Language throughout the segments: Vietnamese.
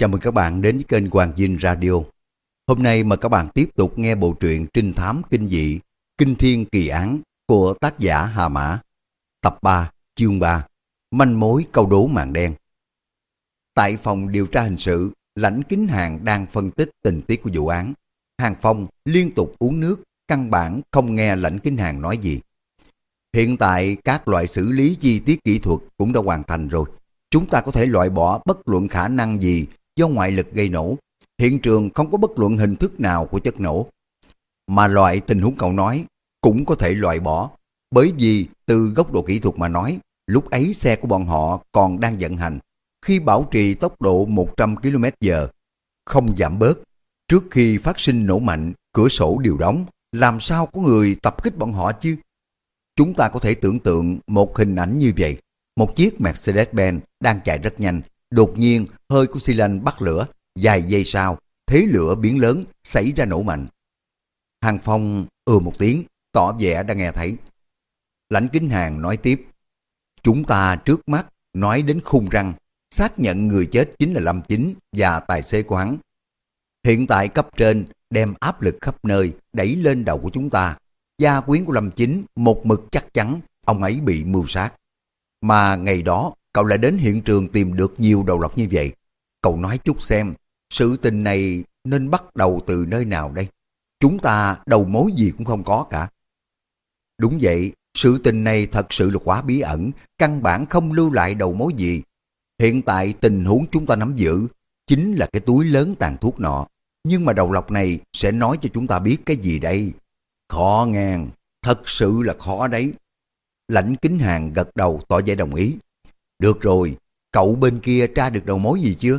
Chào mừng các bạn đến với kênh Hoàng Dinh Radio. Hôm nay mời các bạn tiếp tục nghe bộ truyện trinh thám kinh dị Kinh Thiên Kỳ Án của tác giả Hà Mã. Tập 3, chương 3, Manh mối câu đố mạng đen. Tại phòng điều tra hình sự, lãnh kính hàng đang phân tích tình tiết của vụ án. Hàng Phong liên tục uống nước, căn bản không nghe lãnh kính hàng nói gì. Hiện tại các loại xử lý chi tiết kỹ thuật cũng đã hoàn thành rồi. Chúng ta có thể loại bỏ bất luận khả năng gì do ngoại lực gây nổ. Hiện trường không có bất luận hình thức nào của chất nổ. Mà loại tình huống cậu nói cũng có thể loại bỏ. Bởi vì từ góc độ kỹ thuật mà nói, lúc ấy xe của bọn họ còn đang vận hành. Khi bảo trì tốc độ 100 km h không giảm bớt. Trước khi phát sinh nổ mạnh, cửa sổ đều đóng. Làm sao có người tập kích bọn họ chứ? Chúng ta có thể tưởng tượng một hình ảnh như vậy. Một chiếc Mercedes-Benz đang chạy rất nhanh, đột nhiên hơi của xi lanh bắt lửa, vài giây sau, thế lửa biến lớn, xảy ra nổ mạnh. Hàng Phong ừ một tiếng, tỏ vẻ đã nghe thấy. Lãnh Kính Hàng nói tiếp, chúng ta trước mắt nói đến khung răng, xác nhận người chết chính là Lâm Chính và tài xế của hắn. Hiện tại cấp trên đem áp lực khắp nơi đẩy lên đầu của chúng ta. Gia quyến của Lâm Chính một mực chắc chắn ông ấy bị mưu sát. Mà ngày đó cậu lại đến hiện trường tìm được nhiều đầu lọc như vậy. Cậu nói chút xem, sự tình này nên bắt đầu từ nơi nào đây? Chúng ta đầu mối gì cũng không có cả. Đúng vậy, sự tình này thật sự là quá bí ẩn, căn bản không lưu lại đầu mối gì. Hiện tại tình huống chúng ta nắm giữ chính là cái túi lớn tàn thuốc nọ. Nhưng mà đầu lọc này sẽ nói cho chúng ta biết cái gì đây? Khó ngang, thật sự là khó đấy. Lãnh kính hàng gật đầu tỏ vẻ đồng ý. Được rồi, cậu bên kia tra được đầu mối gì chưa?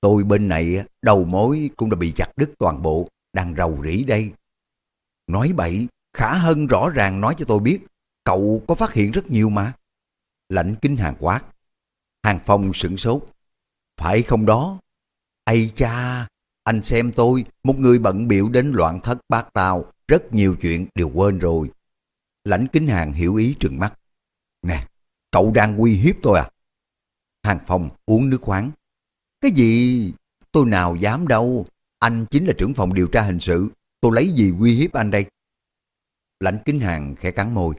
Tôi bên này đầu mối cũng đã bị chặt đứt toàn bộ, đang rầu rĩ đây. Nói bậy, Khả Hân rõ ràng nói cho tôi biết, cậu có phát hiện rất nhiều mà. Lãnh kinh hàng quát. Hàng Phong sửng sốt. Phải không đó? Ây cha, anh xem tôi, một người bận biểu đến loạn thất bát tao, rất nhiều chuyện đều quên rồi. Lãnh kính hàng hiểu ý trừng mắt. Nè, cậu đang uy hiếp tôi à? Hàng Phong uống nước khoáng. Cái gì? Tôi nào dám đâu. Anh chính là trưởng phòng điều tra hình sự. Tôi lấy gì uy hiếp anh đây? Lãnh kính hàng khẽ cắn môi.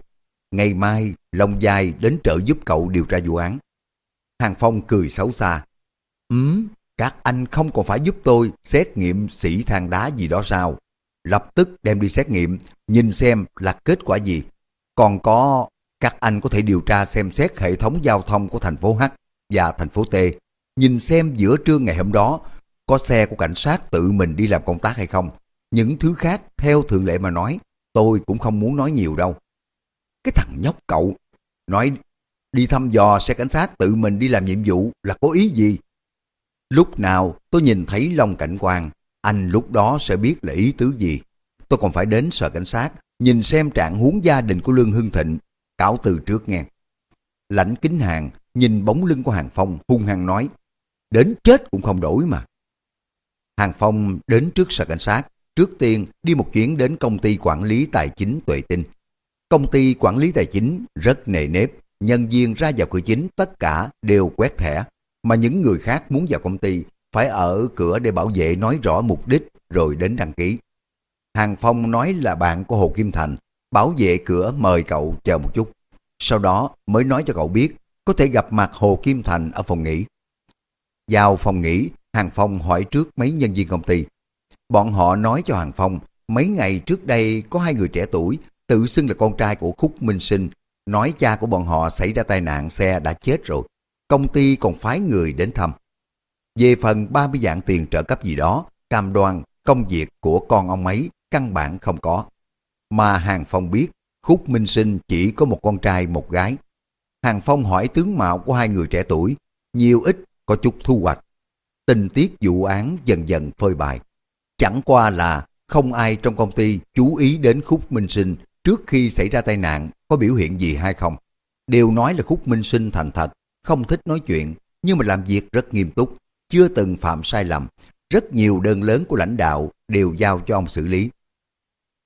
Ngày mai, Long Giai đến trợ giúp cậu điều tra vụ án. Hàng Phong cười xấu xa. Ừm, các anh không còn phải giúp tôi xét nghiệm sĩ than đá gì đó sao? Lập tức đem đi xét nghiệm, nhìn xem là kết quả gì. Còn có, các anh có thể điều tra xem xét hệ thống giao thông của thành phố H và thành phố T. Nhìn xem giữa trưa ngày hôm đó có xe của cảnh sát tự mình đi làm công tác hay không. Những thứ khác theo thường lệ mà nói, tôi cũng không muốn nói nhiều đâu. Cái thằng nhóc cậu, nói đi thăm dò xe cảnh sát tự mình đi làm nhiệm vụ là có ý gì? Lúc nào tôi nhìn thấy Long Cảnh Quang, anh lúc đó sẽ biết là ý tứ gì. Tôi còn phải đến sở cảnh sát, nhìn xem trạng huống gia đình của Lương Hưng Thịnh, cáo từ trước nghe. Lãnh kính hàng, nhìn bóng lưng của Hàng Phong hung hăng nói, đến chết cũng không đổi mà. Hàng Phong đến trước sở cảnh sát, trước tiên đi một chuyến đến công ty quản lý tài chính Tuệ Tinh. Công ty quản lý tài chính rất nề nếp, nhân viên ra vào cửa chính tất cả đều quét thẻ, mà những người khác muốn vào công ty phải ở cửa để bảo vệ nói rõ mục đích rồi đến đăng ký. Hàng Phong nói là bạn của Hồ Kim Thành, bảo vệ cửa mời cậu chờ một chút. Sau đó mới nói cho cậu biết có thể gặp mặt Hồ Kim Thành ở phòng nghỉ. Vào phòng nghỉ, Hàng Phong hỏi trước mấy nhân viên công ty. Bọn họ nói cho Hàng Phong, mấy ngày trước đây có hai người trẻ tuổi tự xưng là con trai của Khúc Minh Sinh, nói cha của bọn họ xảy ra tai nạn xe đã chết rồi. Công ty còn phái người đến thăm. Về phần 30 dạng tiền trợ cấp gì đó, cam đoan công việc của con ông ấy căn bản không có. Mà Hàng Phong biết, Khúc Minh Sinh chỉ có một con trai một gái. Hàng Phong hỏi tướng mạo của hai người trẻ tuổi, nhiều ít có chút thu hoạch. Tình tiết vụ án dần dần phơi bày Chẳng qua là không ai trong công ty chú ý đến Khúc Minh Sinh trước khi xảy ra tai nạn có biểu hiện gì hay không. Đều nói là Khúc Minh Sinh thành thật, không thích nói chuyện, nhưng mà làm việc rất nghiêm túc, chưa từng phạm sai lầm. Rất nhiều đơn lớn của lãnh đạo đều giao cho ông xử lý.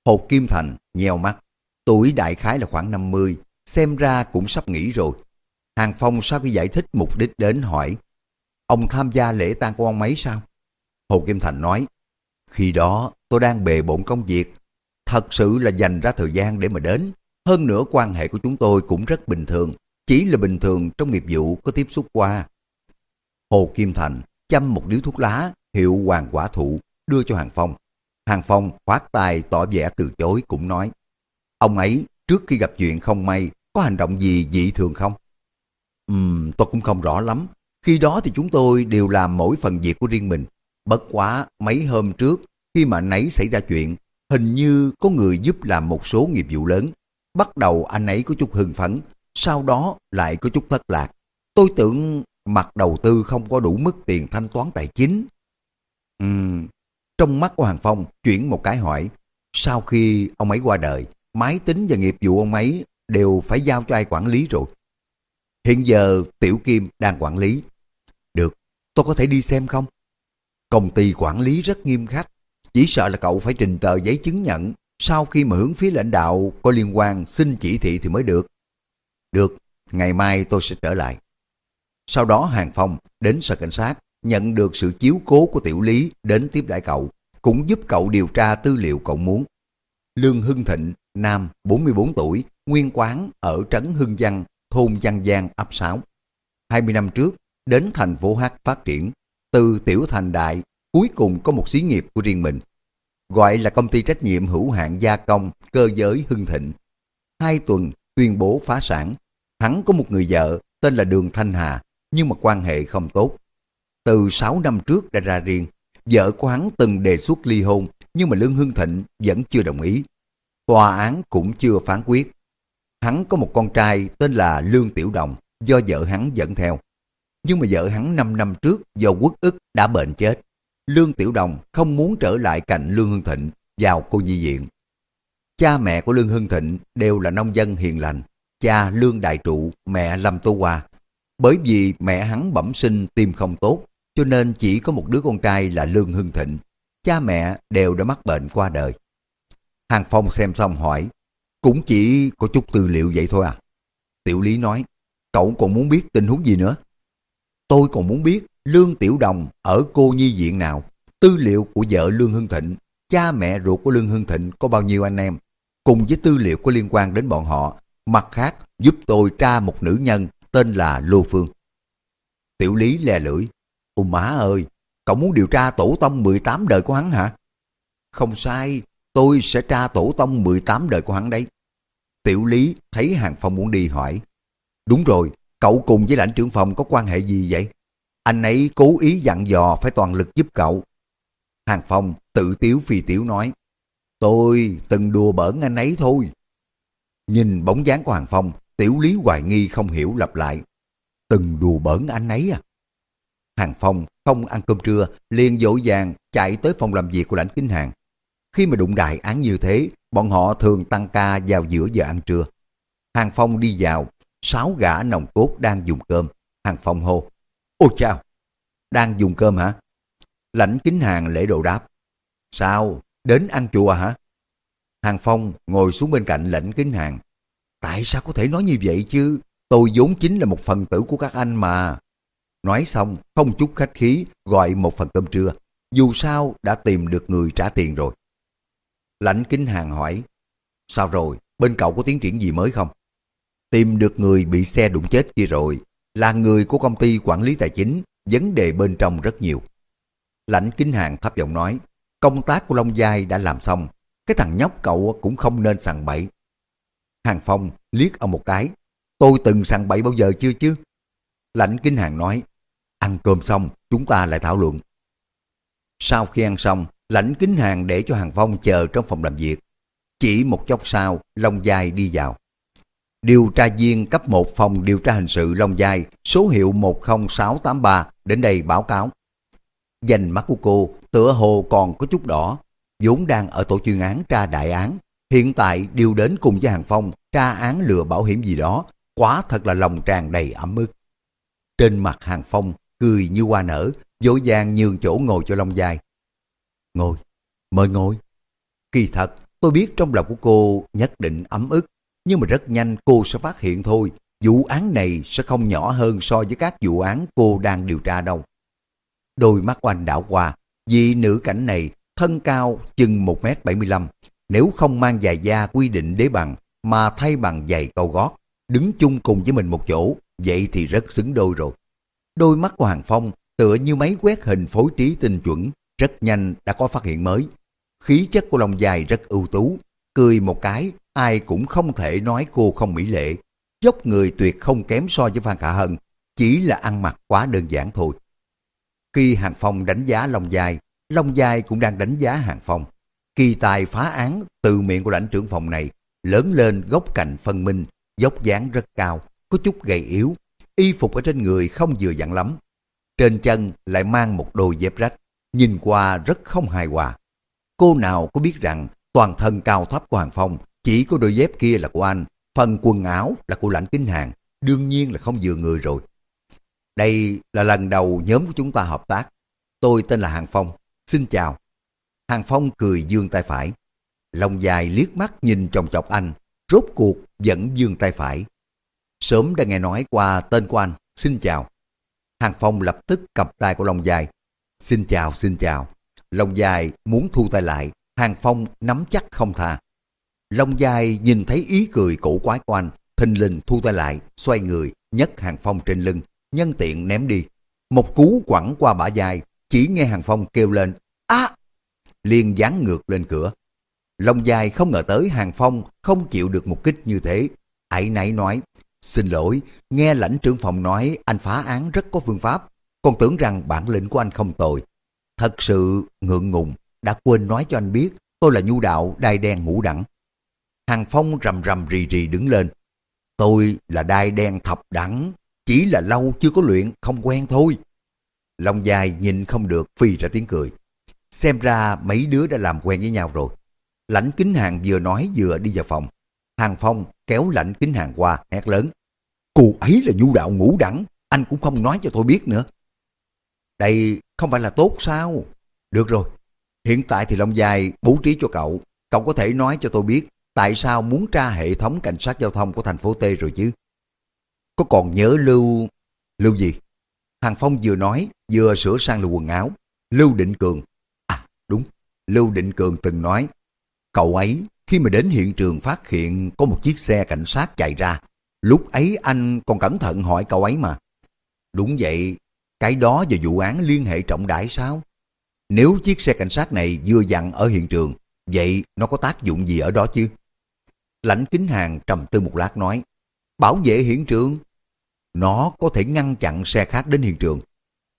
Hồ Kim Thành nheo mắt, tuổi đại khái là khoảng 50, xem ra cũng sắp nghỉ rồi. Hàng Phong sau khi giải thích mục đích đến hỏi, ông tham gia lễ tang của ông ấy sao? Hồ Kim Thành nói, khi đó tôi đang bề bộn công việc, thật sự là dành ra thời gian để mà đến. Hơn nữa quan hệ của chúng tôi cũng rất bình thường, chỉ là bình thường trong nghiệp vụ có tiếp xúc qua. Hồ Kim Thành chăm một điếu thuốc lá hiệu hoàng quả thụ đưa cho Hàng Phong. Hàng Phong khoát tay tỏ vẻ từ chối cũng nói, ông ấy trước khi gặp chuyện không may có hành động gì dị thường không? Ừm, tôi cũng không rõ lắm. Khi đó thì chúng tôi đều làm mỗi phần việc của riêng mình. Bất quá mấy hôm trước khi mà nấy xảy ra chuyện, hình như có người giúp làm một số nghiệp vụ lớn. Bắt đầu anh ấy có chút hưng phấn, sau đó lại có chút thất lạc. Tôi tưởng mặt đầu tư không có đủ mức tiền thanh toán tài chính. Ừm, trong mắt của Hàng Phong chuyển một cái hỏi, sau khi ông ấy qua đời, máy tính và nghiệp vụ ông ấy đều phải giao cho ai quản lý rồi. Hiện giờ Tiểu Kim đang quản lý. Được, tôi có thể đi xem không? Công ty quản lý rất nghiêm khắc, chỉ sợ là cậu phải trình tờ giấy chứng nhận sau khi mà hướng phía lãnh đạo có liên quan xin chỉ thị thì mới được. Được, ngày mai tôi sẽ trở lại. Sau đó Hàng Phong đến sở cảnh sát, nhận được sự chiếu cố của tiểu lý đến tiếp đãi cậu, cũng giúp cậu điều tra tư liệu cậu muốn. Lương Hưng Thịnh, nam 44 tuổi, nguyên quán ở trấn Hưng Văn, thôn Văn Giang, ấp 6. 20 năm trước, đến thành phố Hát phát triển, từ tiểu thành đại, cuối cùng có một xí nghiệp của riêng mình. Gọi là công ty trách nhiệm hữu hạn gia công cơ giới Hưng Thịnh. Hai tuần tuyên bố phá sản. Hắn có một người vợ tên là Đường Thanh Hà, nhưng mà quan hệ không tốt. Từ 6 năm trước đã ra riêng, vợ của hắn từng đề xuất ly hôn, nhưng mà Lương Hưng Thịnh vẫn chưa đồng ý. Tòa án cũng chưa phán quyết. Hắn có một con trai tên là Lương Tiểu Đồng, do vợ hắn dẫn theo. Nhưng mà vợ hắn 5 năm trước do quốc ức đã bệnh chết. Lương Tiểu Đồng không muốn trở lại cạnh Lương Hưng Thịnh vào cô nhi viện. Cha mẹ của Lương Hưng Thịnh đều là nông dân hiền lành. Cha Lương Đại Trụ, mẹ Lâm Tô Hoa. Bởi vì mẹ hắn bẩm sinh tim không tốt, cho nên chỉ có một đứa con trai là Lương Hưng Thịnh. Cha mẹ đều đã mắc bệnh qua đời. Hàng Phong xem xong hỏi, cũng chỉ có chút tư liệu vậy thôi à. Tiểu Lý nói, cậu còn muốn biết tình huống gì nữa? Tôi còn muốn biết Lương Tiểu Đồng ở cô nhi viện nào, tư liệu của vợ Lương Hưng Thịnh, cha mẹ ruột của Lương Hưng Thịnh có bao nhiêu anh em, cùng với tư liệu có liên quan đến bọn họ. Mặt khác, giúp tôi tra một nữ nhân tên là Lô Phương. Tiểu Lý lè lưỡi, Ôi má ơi, cậu muốn điều tra tổ tông 18 đời của hắn hả? Không sai, tôi sẽ tra tổ tông 18 đời của hắn đấy. Tiểu Lý thấy Hàng Phong muốn đi hỏi. Đúng rồi, cậu cùng với lãnh trưởng phòng có quan hệ gì vậy? Anh ấy cố ý dặn dò phải toàn lực giúp cậu. Hàng Phong tự tiếu phi tiếu nói. Tôi từng đùa bỡn anh ấy thôi. Nhìn bóng dáng của Hàng Phong, Tiểu Lý hoài nghi không hiểu lặp lại. Từng đùa bỡn anh ấy à? Hàng Phong không ăn cơm trưa, liền dỗ dàng chạy tới phòng làm việc của lãnh kính hàng. Khi mà đụng đại án như thế, bọn họ thường tăng ca vào giữa giờ ăn trưa. Hàng Phong đi vào, sáu gã nòng cốt đang dùng cơm. Hàng Phong hô, Ôi chào, đang dùng cơm hả? Lãnh kính hàng lễ độ đáp, Sao, đến ăn chùa hả? Hàng Phong ngồi xuống bên cạnh lãnh kính hàng. Tại sao có thể nói như vậy chứ? Tôi vốn chính là một phần tử của các anh mà. Nói xong, không chút khách khí, gọi một phần cơm trưa. Dù sao, đã tìm được người trả tiền rồi. Lãnh kính hàng hỏi, sao rồi, bên cậu có tiến triển gì mới không? Tìm được người bị xe đụng chết kia rồi, là người của công ty quản lý tài chính, vấn đề bên trong rất nhiều. Lãnh kính hàng thấp giọng nói, công tác của Long Giai đã làm xong, cái thằng nhóc cậu cũng không nên sằng bậy. Hàng Phong liếc ông một cái, tôi từng sằng bậy bao giờ chưa chứ? Lãnh kính hàng nói, ăn cơm xong chúng ta lại thảo luận. Sau khi ăn xong, lãnh kính hàng để cho Hàng Phong chờ trong phòng làm việc. Chỉ một chốc sau, Long Giai đi vào. Điều tra viên cấp 1 phòng điều tra hình sự Long Giai, số hiệu 10683 đến đây báo cáo. Dành mắt của cô tựa hồ còn có chút đỏ, vốn đang ở tổ chuyên án tra đại án. Hiện tại điều đến cùng với Hàng Phong tra án lừa bảo hiểm gì đó, quá thật là lòng tràn đầy ấm ức. Trên mặt Hàng Phong cười như hoa nở, dỗ dàng nhường chỗ ngồi cho Long Giai. Ngồi, mời ngồi. Kỳ thật, tôi biết trong lòng của cô nhất định ấm ức, nhưng mà rất nhanh cô sẽ phát hiện thôi, vụ án này sẽ không nhỏ hơn so với các vụ án cô đang điều tra đâu. đôi mắt của anh đảo qua, vì nữ cảnh này thân cao chừng 1m75, nếu không mang giày da quy định đế bằng mà thay bằng giày cao gót, đứng chung cùng với mình một chỗ, vậy thì rất xứng đôi rồi. Đôi mắt của Hàng Phong tựa như máy quét hình phối trí tinh chuẩn, rất nhanh đã có phát hiện mới. Khí chất của lòng dài rất ưu tú, cười một cái, ai cũng không thể nói cô không mỹ lệ. Dốc người tuyệt không kém so với Phan Khả Hân, chỉ là ăn mặc quá đơn giản thôi. Khi Hàng Phong đánh giá Long Dài, Long Dài cũng đang đánh giá Hàng Phong. Kỳ tài phá án từ miệng của lãnh trưởng phòng này lớn lên góc cạnh phân minh, dốc dáng rất cao, có chút gầy yếu, y phục ở trên người không vừa dặn lắm. Trên chân lại mang một đôi dép rách, nhìn qua rất không hài hòa. Cô nào có biết rằng toàn thân cao thấp của Hàng Phong chỉ có đôi dép kia là của anh, phần quần áo là của lãnh kính hàng, đương nhiên là không vừa người rồi. Đây là lần đầu nhóm của chúng ta hợp tác. Tôi tên là Hàng Phong, xin chào. Hàng Phong cười dương tay phải. Lòng dài liếc mắt nhìn chồng chọc anh, rốt cuộc vẫn dương tay phải. Sớm đã nghe nói qua tên của anh, xin chào. Hàng Phong lập tức cầm tay của Long Dài. Xin chào, xin chào. Long Dài muốn thu tay lại, Hàng Phong nắm chắc không tha. Long Dài nhìn thấy ý cười cổ quái của anh, thình lình thu tay lại, xoay người, nhấc Hàng Phong trên lưng, nhân tiện ném đi. Một cú quẳng qua bả dài, chỉ nghe Hàng Phong kêu lên, á! liền dán ngược lên cửa. Long dài không ngờ tới Hàng Phong không chịu được một kích như thế. ấy nãy nói, xin lỗi, nghe lãnh trưởng phòng nói anh phá án rất có phương pháp, còn tưởng rằng bản lĩnh của anh không tồi. Thật sự ngượng ngùng, đã quên nói cho anh biết tôi là nhu đạo đai đen ngũ đẳng. Hàng Phong rầm rầm rì rì đứng lên. Tôi là đai đen thập đẳng, chỉ là lâu chưa có luyện, không quen thôi. Long dài nhìn không được phi ra tiếng cười. Xem ra mấy đứa đã làm quen với nhau rồi. Lãnh kính hàng vừa nói vừa đi vào phòng. Hàng Phong kéo lạnh kính hàng qua, hét lớn. Cô ấy là nhu đạo ngũ đẳng, anh cũng không nói cho tôi biết nữa. Đây không phải là tốt sao? Được rồi, hiện tại thì Long Dài bố trí cho cậu. Cậu có thể nói cho tôi biết tại sao muốn tra hệ thống cảnh sát giao thông của thành phố T rồi chứ? Có còn nhớ Lưu... Lưu gì? Hàng Phong vừa nói, vừa sửa sang lại quần áo. Lưu Định Cường. À, đúng. Lưu Định Cường từng nói, cậu ấy khi mà đến hiện trường phát hiện có một chiếc xe cảnh sát chạy ra. Lúc ấy anh còn cẩn thận hỏi cậu ấy mà. Đúng vậy, cái đó và vụ án liên hệ trọng đại sao? Nếu chiếc xe cảnh sát này vừa dặn ở hiện trường, vậy nó có tác dụng gì ở đó chứ? Lãnh kính hàng trầm tư một lát nói, bảo vệ hiện trường. Nó có thể ngăn chặn xe khác đến hiện trường.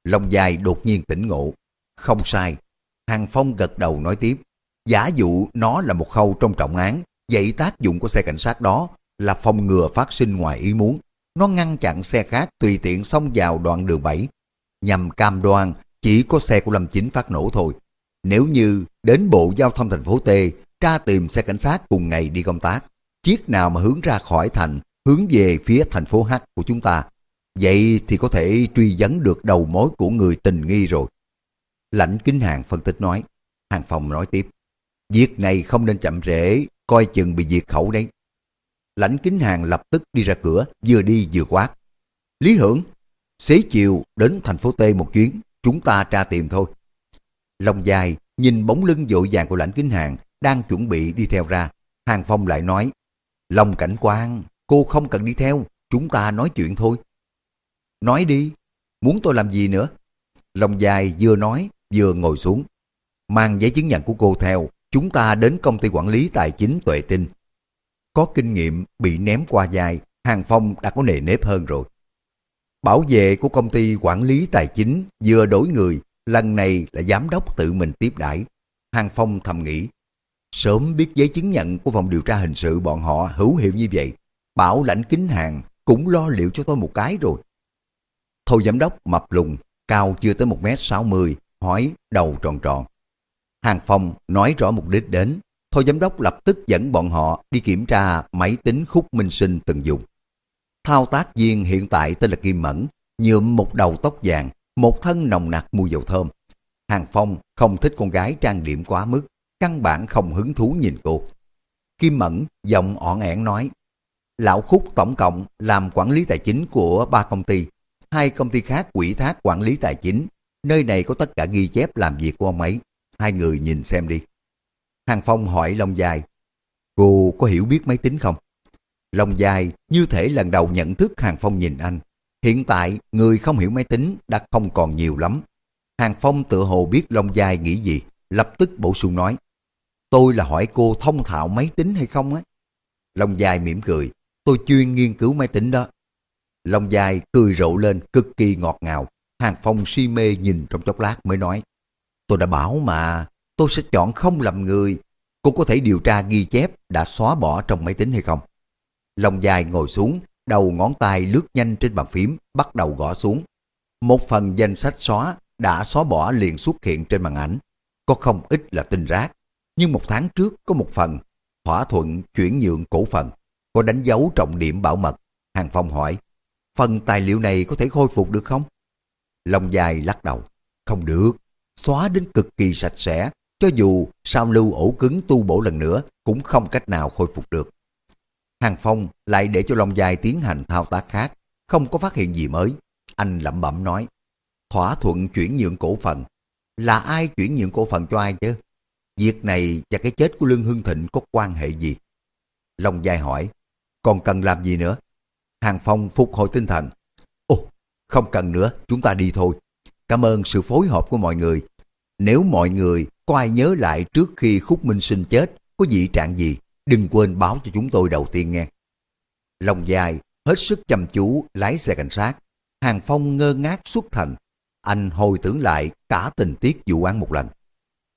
Lòng dài đột nhiên tỉnh ngộ. Không sai. Hàng Phong gật đầu nói tiếp. Giả dụ nó là một khâu trong trọng án, vậy tác dụng của xe cảnh sát đó là phòng ngừa phát sinh ngoài ý muốn. Nó ngăn chặn xe khác tùy tiện xông vào đoạn đường 7, nhằm cam đoan chỉ có xe của Lâm Chính phát nổ thôi. Nếu như đến Bộ Giao thông thành phố T tra tìm xe cảnh sát cùng ngày đi công tác, chiếc nào mà hướng ra khỏi thành, hướng về phía thành phố H của chúng ta, vậy thì có thể truy vấn được đầu mối của người tình nghi rồi. Lãnh Kính Hàng phân tích nói, Hàng phòng nói tiếp, việc này không nên chậm trễ, coi chừng bị diệt khẩu đấy. Lãnh Kính Hàng lập tức đi ra cửa, vừa đi vừa quát. Lý Hưởng, xế chiều đến thành phố T một chuyến, chúng ta tra tìm thôi. Long dài nhìn bóng lưng dội vàng của lãnh kính hàng đang chuẩn bị đi theo ra. Hàng Phong lại nói, Long cảnh quan, cô không cần đi theo, chúng ta nói chuyện thôi. Nói đi, muốn tôi làm gì nữa? Long dài vừa nói, vừa ngồi xuống. Mang giấy chứng nhận của cô theo, chúng ta đến công ty quản lý tài chính tuệ tinh. Có kinh nghiệm bị ném qua dài, Hàng Phong đã có nề nếp hơn rồi. Bảo vệ của công ty quản lý tài chính vừa đổi người, lần này là giám đốc tự mình tiếp đãi. Hàng Phong thầm nghĩ, sớm biết giấy chứng nhận của phòng điều tra hình sự bọn họ hữu hiệu như vậy, bảo lãnh kính hàng cũng lo liệu cho tôi một cái rồi. Thôi giám đốc mập lùng, cao chưa tới 1m60, hỏi đầu tròn tròn. Hàng Phong nói rõ mục đích đến, Thôi giám đốc lập tức dẫn bọn họ đi kiểm tra máy tính khúc minh sinh từng dùng. Thao tác viên hiện tại tên là Kim Mẫn, nhuộm một đầu tóc vàng, một thân nồng nặc mùi dầu thơm. Hàng Phong không thích con gái trang điểm quá mức, căn bản không hứng thú nhìn cô. Kim Mẫn giọng ỏn ẻn nói, Lão Khúc tổng cộng làm quản lý tài chính của ba công ty, hai công ty khác quỹ thác quản lý tài chính, Nơi này có tất cả ghi chép làm việc của ông ấy. Hai người nhìn xem đi. Hàng Phong hỏi Long Dài, cô có hiểu biết máy tính không? Long Dài như thể lần đầu nhận thức Hàng Phong nhìn anh. Hiện tại, người không hiểu máy tính đã không còn nhiều lắm. Hàng Phong tự hồ biết Long Dài nghĩ gì, lập tức bổ sung nói. Tôi là hỏi cô thông thạo máy tính hay không á? Long Dài mỉm cười, tôi chuyên nghiên cứu máy tính đó. Long Dài cười rộ lên cực kỳ ngọt ngào. Hàng Phong si mê nhìn trong chốc lát mới nói. Tôi đã bảo mà, tôi sẽ chọn không làm người. Cô có thể điều tra ghi chép đã xóa bỏ trong máy tính hay không? Long Dài ngồi xuống, đầu ngón tay lướt nhanh trên bàn phím, bắt đầu gõ xuống. Một phần danh sách xóa đã xóa bỏ liền xuất hiện trên màn ảnh. Có không ít là tin rác, nhưng một tháng trước có một phần thỏa thuận chuyển nhượng cổ phần, có đánh dấu trọng điểm bảo mật. Hàng Phong hỏi, phần tài liệu này có thể khôi phục được không? Long dài lắc đầu, không được, xóa đến cực kỳ sạch sẽ, cho dù sao lưu ổ cứng tu bổ lần nữa cũng không cách nào khôi phục được. Hàng Phong lại để cho Long dài tiến hành thao tác khác, không có phát hiện gì mới. Anh lẩm bẩm nói, thỏa thuận chuyển nhượng cổ phần. Là ai chuyển nhượng cổ phần cho ai chứ? Việc này và cái chết của Lương Hưng Thịnh có quan hệ gì? Long dài hỏi, còn cần làm gì nữa? Hàng Phong phục hồi tinh thần. Ồ, không cần nữa, chúng ta đi thôi. Cảm ơn sự phối hợp của mọi người. Nếu mọi người có ai nhớ lại trước khi Khúc Minh Sinh chết có dị trạng gì, đừng quên báo cho chúng tôi đầu tiên nghe. Long dài, hết sức chăm chú lái xe cảnh sát. Hàng Phong ngơ ngác xuất thần. Anh hồi tưởng lại cả tình tiết vụ án một lần.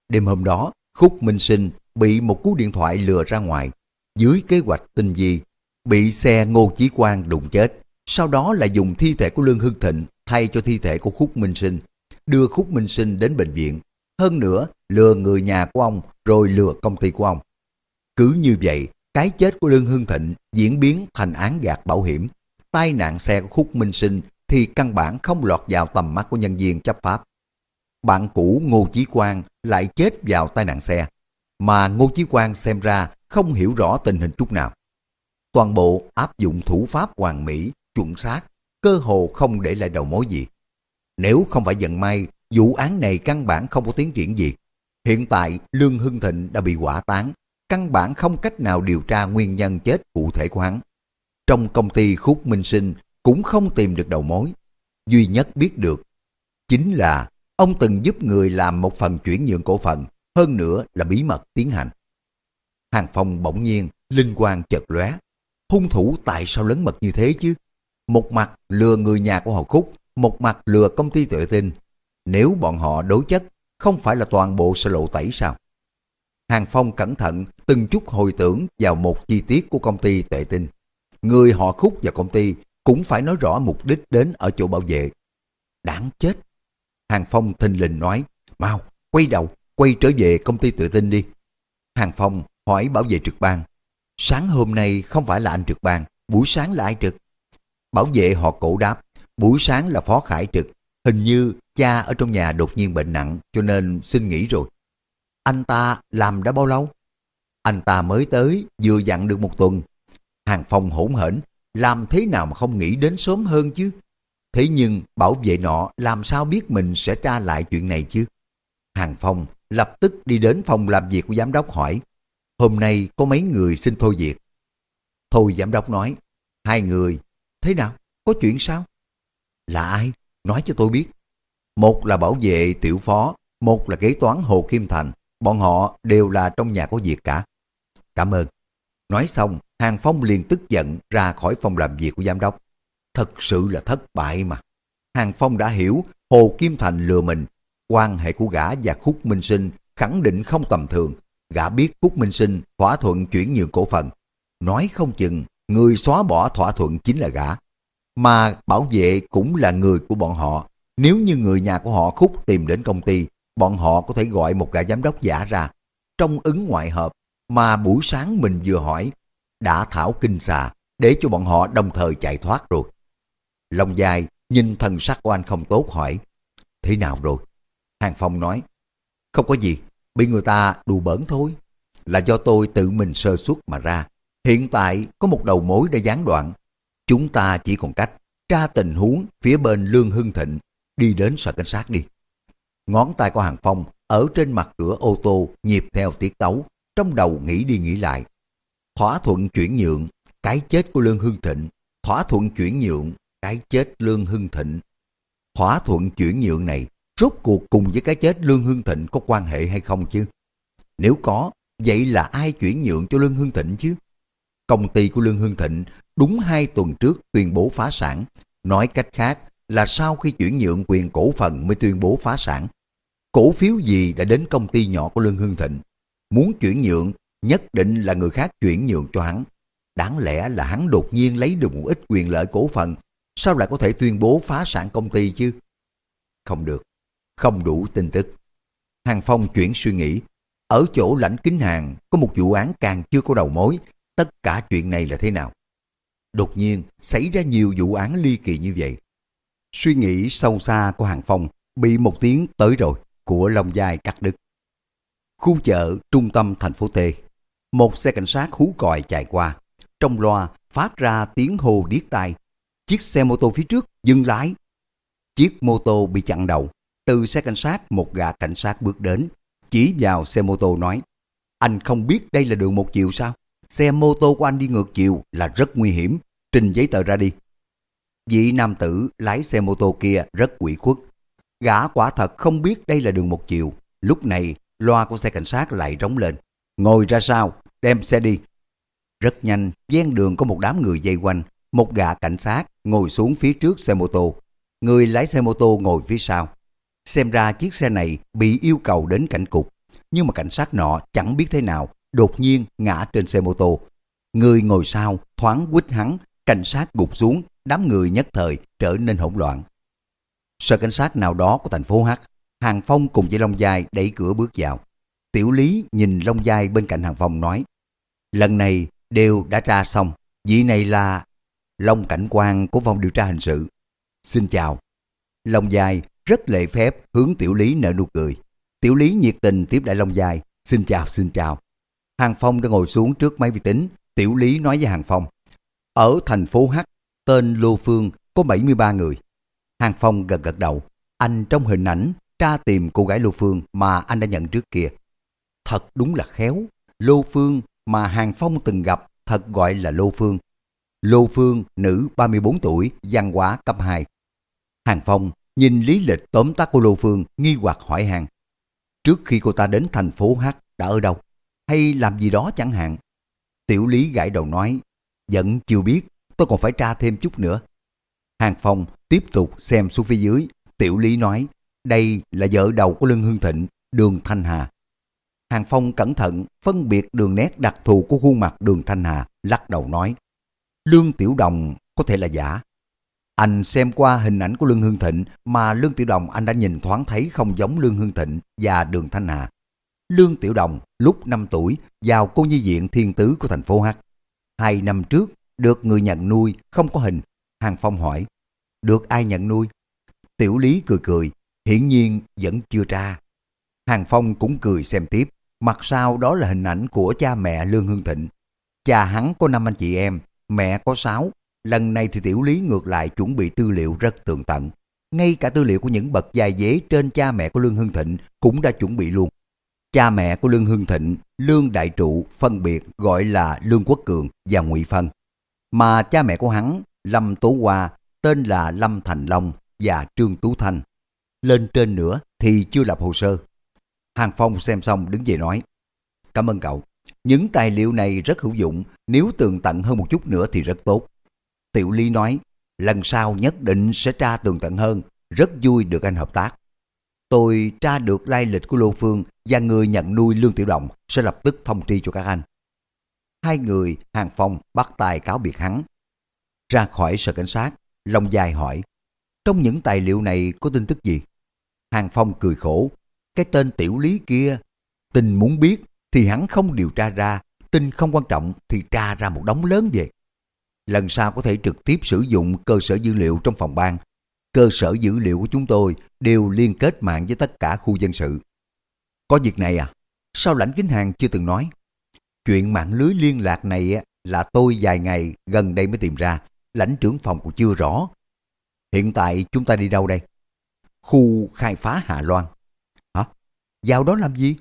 Đêm hôm đó, Khúc Minh Sinh bị một cú điện thoại lừa ra ngoài. Dưới kế hoạch tinh vi, bị xe Ngô Chí Quang đụng chết. Sau đó là dùng thi thể của Lương Hưng Thịnh thay cho thi thể của Khúc Minh Sinh, đưa Khúc Minh Sinh đến bệnh viện. Hơn nữa, lừa người nhà của ông rồi lừa công ty của ông. Cứ như vậy, cái chết của Lương Hưng Thịnh diễn biến thành án gạt bảo hiểm. Tai nạn xe của Khúc Minh Sinh thì căn bản không lọt vào tầm mắt của nhân viên chấp pháp. Bạn cũ Ngô Chí Quang lại chết vào tai nạn xe, mà Ngô Chí Quang xem ra không hiểu rõ tình hình chút nào. Toàn bộ áp dụng thủ pháp hoàn mỹ, chuẩn xác, cơ hồ không để lại đầu mối gì. Nếu không phải vận may, vụ án này căn bản không có tiến triển gì. Hiện tại Lương Hưng Thịnh đã bị quả tán, căn bản không cách nào điều tra nguyên nhân chết cụ thể của hắn. Trong công ty Khúc Minh Sinh cũng không tìm được đầu mối. Duy nhất biết được chính là ông từng giúp người làm một phần chuyển nhượng cổ phần, hơn nữa là bí mật tiến hành. Hàng Phong bỗng nhiên, linh quang chợt lóe. Hung thủ tại sao lớn mật như thế chứ? Một mặt lừa người nhà của họ Khúc, một mặt lừa công ty tuệ tinh. Nếu bọn họ đối chất, không phải là toàn bộ sẽ lộ tẩy sao? Hàng Phong cẩn thận từng chút hồi tưởng vào một chi tiết của công ty tuệ tinh. Người họ Khúc và công ty cũng phải nói rõ mục đích đến ở chỗ bảo vệ. Đáng chết! Hàng Phong thình lình nói, mau, quay đầu, quay trở về công ty tự tin đi. Hàng Phong hỏi bảo vệ trực ban, sáng hôm nay không phải là anh trực ban, buổi sáng là ai trực? Bảo vệ họ cổ đáp, buổi sáng là Phó Khải trực, hình như cha ở trong nhà đột nhiên bệnh nặng cho nên xin nghỉ rồi. Anh ta làm đã bao lâu? Anh ta mới tới, vừa dặn được một tuần. Hàng phòng hỗn hển, làm thế nào mà không nghĩ đến sớm hơn chứ? Thế nhưng bảo vệ nọ làm sao biết mình sẽ tra lại chuyện này chứ? Hàng Phong lập tức đi đến phòng làm việc của giám đốc hỏi, hôm nay có mấy người xin thôi việc? Thôi giám đốc nói, hai người, thế nào? Có chuyện sao? Là ai? Nói cho tôi biết. Một là bảo vệ tiểu phó, một là kế toán Hồ Kim Thành, bọn họ đều là trong nhà có việc cả. Cảm ơn. Nói xong, Hàng Phong liền tức giận ra khỏi phòng làm việc của giám đốc. Thật sự là thất bại mà. Hàng Phong đã hiểu Hồ Kim Thành lừa mình. Quan hệ của gã và Khúc Minh Sinh khẳng định không tầm thường. Gã biết Khúc Minh Sinh thỏa thuận chuyển nhượng cổ phần. Nói không chừng người xóa bỏ thỏa thuận chính là gã. Mà bảo vệ cũng là người của bọn họ. Nếu như người nhà của họ Khúc tìm đến công ty, bọn họ có thể gọi một gã giám đốc giả ra. Trong ứng ngoại hợp, mà buổi sáng mình vừa hỏi, đã thảo kinh xà để cho bọn họ đồng thời chạy thoát rồi. Long dài nhìn thần sắc của anh không tốt hỏi, thế nào rồi? Hàng Phong nói, không có gì, bị người ta đùa bỡn thôi. Là do tôi tự mình sơ suất mà ra. Hiện tại có một đầu mối đã gián đoạn. Chúng ta chỉ còn cách tra tình huống phía bên Lương Hưng Thịnh đi đến sở cảnh sát đi. Ngón tay của Hàng Phong ở trên mặt cửa ô tô nhịp theo tiết tấu, trong đầu nghĩ đi nghĩ lại. Thỏa thuận chuyển nhượng, cái chết của Lương Hưng Thịnh. Thỏa thuận chuyển nhượng, cái chết Lương Hưng Thịnh. Thỏa thuận chuyển nhượng này rốt cuộc cùng với cái chết Lương Hưng Thịnh có quan hệ hay không chứ? Nếu có, vậy là ai chuyển nhượng cho Lương Hưng Thịnh chứ? Công ty của Lương Hưng Thịnh đúng hai tuần trước tuyên bố phá sản. Nói cách khác là sau khi chuyển nhượng quyền cổ phần mới tuyên bố phá sản. Cổ phiếu gì đã đến công ty nhỏ của Lương Hưng Thịnh? Muốn chuyển nhượng, nhất định là người khác chuyển nhượng cho hắn. Đáng lẽ là hắn đột nhiên lấy được một ít quyền lợi cổ phần, sao lại có thể tuyên bố phá sản công ty chứ? Không được, không đủ tin tức. Hàng Phong chuyển suy nghĩ, ở chỗ lãnh kính hàng có một vụ án càng chưa có đầu mối, tất cả chuyện này là thế nào? Đột nhiên xảy ra nhiều vụ án ly kỳ như vậy. Suy nghĩ sâu xa của Hàng Phong bị một tiếng tới rồi của Long Giai cắt đứt. Khu chợ trung tâm thành phố T. Một xe cảnh sát hú còi chạy qua. Trong loa phát ra tiếng hô điếc tai. Chiếc xe mô tô phía trước dừng lái. Chiếc mô tô bị chặn đầu. Từ xe cảnh sát một gã cảnh sát bước đến. Chỉ vào xe mô tô nói. Anh không biết đây là đường một chiều sao? Xe mô tô của anh đi ngược chiều là rất nguy hiểm. Trình giấy tờ ra đi. Vị nam tử lái xe mô tô kia rất quỷ khuất. Gã quả thật không biết đây là đường một chiều. Lúc này, loa của xe cảnh sát lại rống lên. Ngồi ra sao, đem xe đi. Rất nhanh, ven đường có một đám người dây quanh. Một gã cảnh sát ngồi xuống phía trước xe mô tô. Người lái xe mô tô ngồi phía sau. Xem ra chiếc xe này bị yêu cầu đến cảnh cục. Nhưng mà cảnh sát nọ chẳng biết thế nào, đột nhiên ngã trên xe mô tô. Người ngồi sau thoáng quýt hắn, cảnh sát gục xuống, đám người nhất thời trở nên hỗn loạn. Sở cảnh sát nào đó của thành phố H, Hàng Phong cùng với Long Giai đẩy cửa bước vào. Tiểu Lý nhìn Long Giai bên cạnh Hàng Phong nói, lần này đều đã tra xong, vị này là Long Cảnh quan của phòng điều tra hình sự. Xin chào. Long Giai rất lệ phép hướng Tiểu Lý nở nụ cười. Tiểu Lý nhiệt tình tiếp đại Long Giai, xin chào, xin chào. Hàng Phong đã ngồi xuống trước máy vi tính, Tiểu Lý nói với Hàng Phong, ở thành phố H, tên Lô Phương có 73 người. Hàng Phong gật gật đầu, anh trong hình ảnh tra tìm cô gái Lô Phương mà anh đã nhận trước kia. Thật đúng là khéo, Lô Phương mà Hàng Phong từng gặp thật gọi là Lô Phương. Lô Phương, nữ 34 tuổi, văn hóa cấp 2. Hàng Phong nhìn lý lịch tóm tắt của Lô Phương nghi hoặc hỏi hàng. Trước khi cô ta đến thành phố H đã ở đâu? Hay làm gì đó chẳng hạn? Tiểu Lý gãi đầu nói, vẫn chưa biết, tôi còn phải tra thêm chút nữa. Hàng Phong tiếp tục xem xuống phía dưới, Tiểu Lý nói, đây là vợ đầu của Lương Hương Thịnh, Đường Thanh Hà. Hàng Phong cẩn thận phân biệt đường nét đặc thù của khuôn mặt Đường Thanh Hà, lắc đầu nói, Lương Tiểu Đồng có thể là giả. Anh xem qua hình ảnh của Lương Hương Thịnh mà Lương Tiểu Đồng anh đã nhìn thoáng thấy không giống Lương Hương Thịnh và Đường Thanh Hà. Lương Tiểu Đồng lúc 5 tuổi vào cô nhi viện thiên tứ của thành phố H. Hai năm trước được người nhận nuôi không có hình. Hàng Phong hỏi, được ai nhận nuôi? Tiểu Lý cười cười, hiển nhiên vẫn chưa ra. Hàng Phong cũng cười xem tiếp, mặt sau đó là hình ảnh của cha mẹ Lương Hương Thịnh. Cha hắn có năm anh chị em, mẹ có sáu. Lần này thì Tiểu Lý ngược lại chuẩn bị tư liệu rất tường tận. Ngay cả tư liệu của những bậc dài dế trên cha mẹ của Lương Hương Thịnh cũng đã chuẩn bị luôn. Cha mẹ của Lương Hưng Thịnh, Lương Đại Trụ phân biệt gọi là Lương Quốc Cường và Ngụy Phân. Mà cha mẹ của hắn, Lâm Tố Hoa, tên là Lâm Thành Long và Trương Tú Thanh. Lên trên nữa thì chưa lập hồ sơ. Hàng Phong xem xong đứng dậy nói, Cảm ơn cậu, những tài liệu này rất hữu dụng, nếu tường tận hơn một chút nữa thì rất tốt. Tiểu Ly nói, lần sau nhất định sẽ tra tường tận hơn, rất vui được anh hợp tác. Tôi tra được lai lịch của Lô Phương và người nhận nuôi Lương Tiểu Đồng sẽ lập tức thông tri cho các anh. Hai người Hàng Phong bắt tay cáo biệt hắn. Ra khỏi sở cảnh sát, Long dài hỏi, trong những tài liệu này có tin tức gì? Hàng Phong cười khổ, cái tên tiểu lý kia, tình muốn biết thì hắn không điều tra ra, tin không quan trọng thì tra ra một đống lớn về. Lần sau có thể trực tiếp sử dụng cơ sở dữ liệu trong phòng ban. Cơ sở dữ liệu của chúng tôi đều liên kết mạng với tất cả khu dân sự. Có việc này à? Sao lãnh kính hàng chưa từng nói? Chuyện mạng lưới liên lạc này là tôi vài ngày gần đây mới tìm ra. Lãnh trưởng phòng cũng chưa rõ. Hiện tại chúng ta đi đâu đây? Khu khai phá Hà Loan. hả? vào đó làm gì?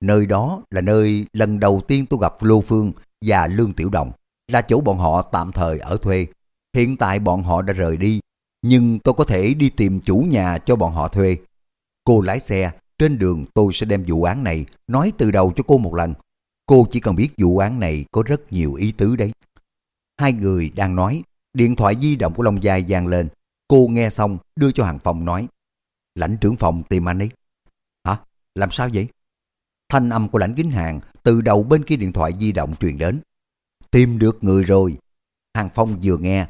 Nơi đó là nơi lần đầu tiên tôi gặp Lô Phương và Lương Tiểu Đồng, là chỗ bọn họ tạm thời ở thuê. Hiện tại bọn họ đã rời đi, nhưng tôi có thể đi tìm chủ nhà cho bọn họ thuê. Cô lái xe, trên đường tôi sẽ đem vụ án này nói từ đầu cho cô một lần. Cô chỉ cần biết vụ án này có rất nhiều ý tứ đấy. Hai người đang nói, điện thoại di động của Long Giai vang lên. Cô nghe xong đưa cho hàng phòng nói, lãnh trưởng phòng tìm anh ấy. Hả? Làm sao vậy? Thanh âm của lãnh kính hàng từ đầu bên kia điện thoại di động truyền đến. Tìm được người rồi. Hàng Phong vừa nghe,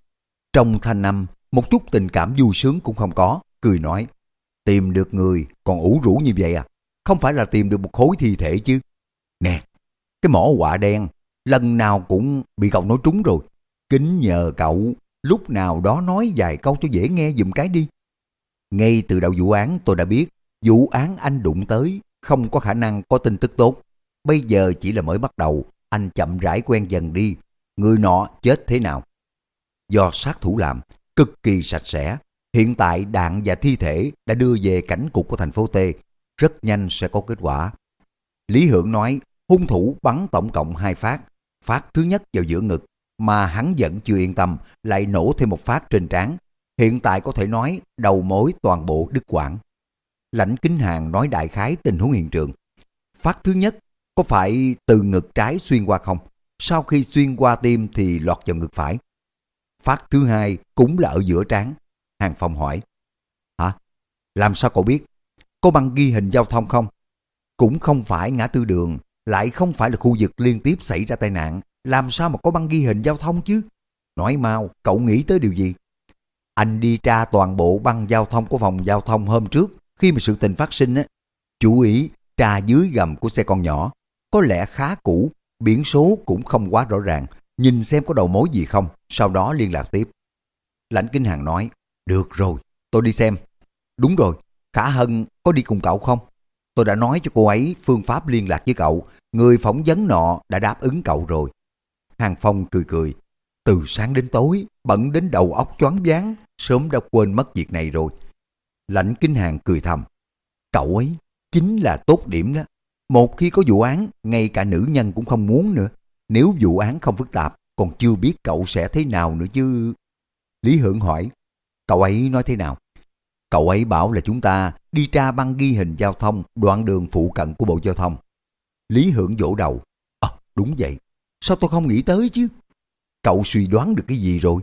trong thanh âm một chút tình cảm vui sướng cũng không có, cười nói. Tìm được người còn ủ rũ như vậy à? Không phải là tìm được một khối thi thể chứ? Nè, cái mỏ quạ đen, lần nào cũng bị cậu nói trúng rồi. Kính nhờ cậu, lúc nào đó nói vài câu cho dễ nghe dùm cái đi. Ngay từ đầu vụ án tôi đã biết, vụ án anh đụng tới không có khả năng có tin tức tốt. Bây giờ chỉ là mới bắt đầu, anh chậm rãi quen dần đi. Người nọ chết thế nào? Do sát thủ làm, cực kỳ sạch sẽ. Hiện tại đạn và thi thể đã đưa về cảnh cục của thành phố T. Rất nhanh sẽ có kết quả. Lý Hưởng nói, hung thủ bắn tổng cộng hai phát. Phát thứ nhất vào giữa ngực, mà hắn vẫn chưa yên tâm, lại nổ thêm một phát trên trán. Hiện tại có thể nói, đầu mối toàn bộ đứt quãng. Lãnh Kính Hàng nói đại khái tình huống hiện trường. Phát thứ nhất, có phải từ ngực trái xuyên qua không? Sau khi xuyên qua tim thì lọt vào ngực phải. Phát thứ hai cũng là ở giữa trán. Hàng Phong hỏi. Hả? Làm sao cậu biết? Có băng ghi hình giao thông không? Cũng không phải ngã tư đường, lại không phải là khu vực liên tiếp xảy ra tai nạn. Làm sao mà có băng ghi hình giao thông chứ? Nói mau, cậu nghĩ tới điều gì? Anh đi tra toàn bộ băng giao thông của phòng giao thông hôm trước khi mà sự tình phát sinh á. Chú ý tra dưới gầm của xe con nhỏ. Có lẽ khá cũ, biển số cũng không quá rõ ràng. Nhìn xem có đầu mối gì không, sau đó liên lạc tiếp. Lãnh Kinh Hàng nói, được rồi, tôi đi xem. Đúng rồi, Khả Hân có đi cùng cậu không? Tôi đã nói cho cô ấy phương pháp liên lạc với cậu, người phỏng vấn nọ đã đáp ứng cậu rồi. Hàng Phong cười cười, từ sáng đến tối, bận đến đầu óc choáng váng, sớm đã quên mất việc này rồi. Lãnh Kinh Hàng cười thầm, cậu ấy chính là tốt điểm đó. Một khi có vụ án, ngay cả nữ nhân cũng không muốn nữa. Nếu vụ án không phức tạp, còn chưa biết cậu sẽ thế nào nữa chứ. Lý Hưởng hỏi, cậu ấy nói thế nào? Cậu ấy bảo là chúng ta đi tra băng ghi hình giao thông đoạn đường phụ cận của Bộ Giao thông. Lý Hưởng vỗ đầu. À, đúng vậy. Sao tôi không nghĩ tới chứ? Cậu suy đoán được cái gì rồi?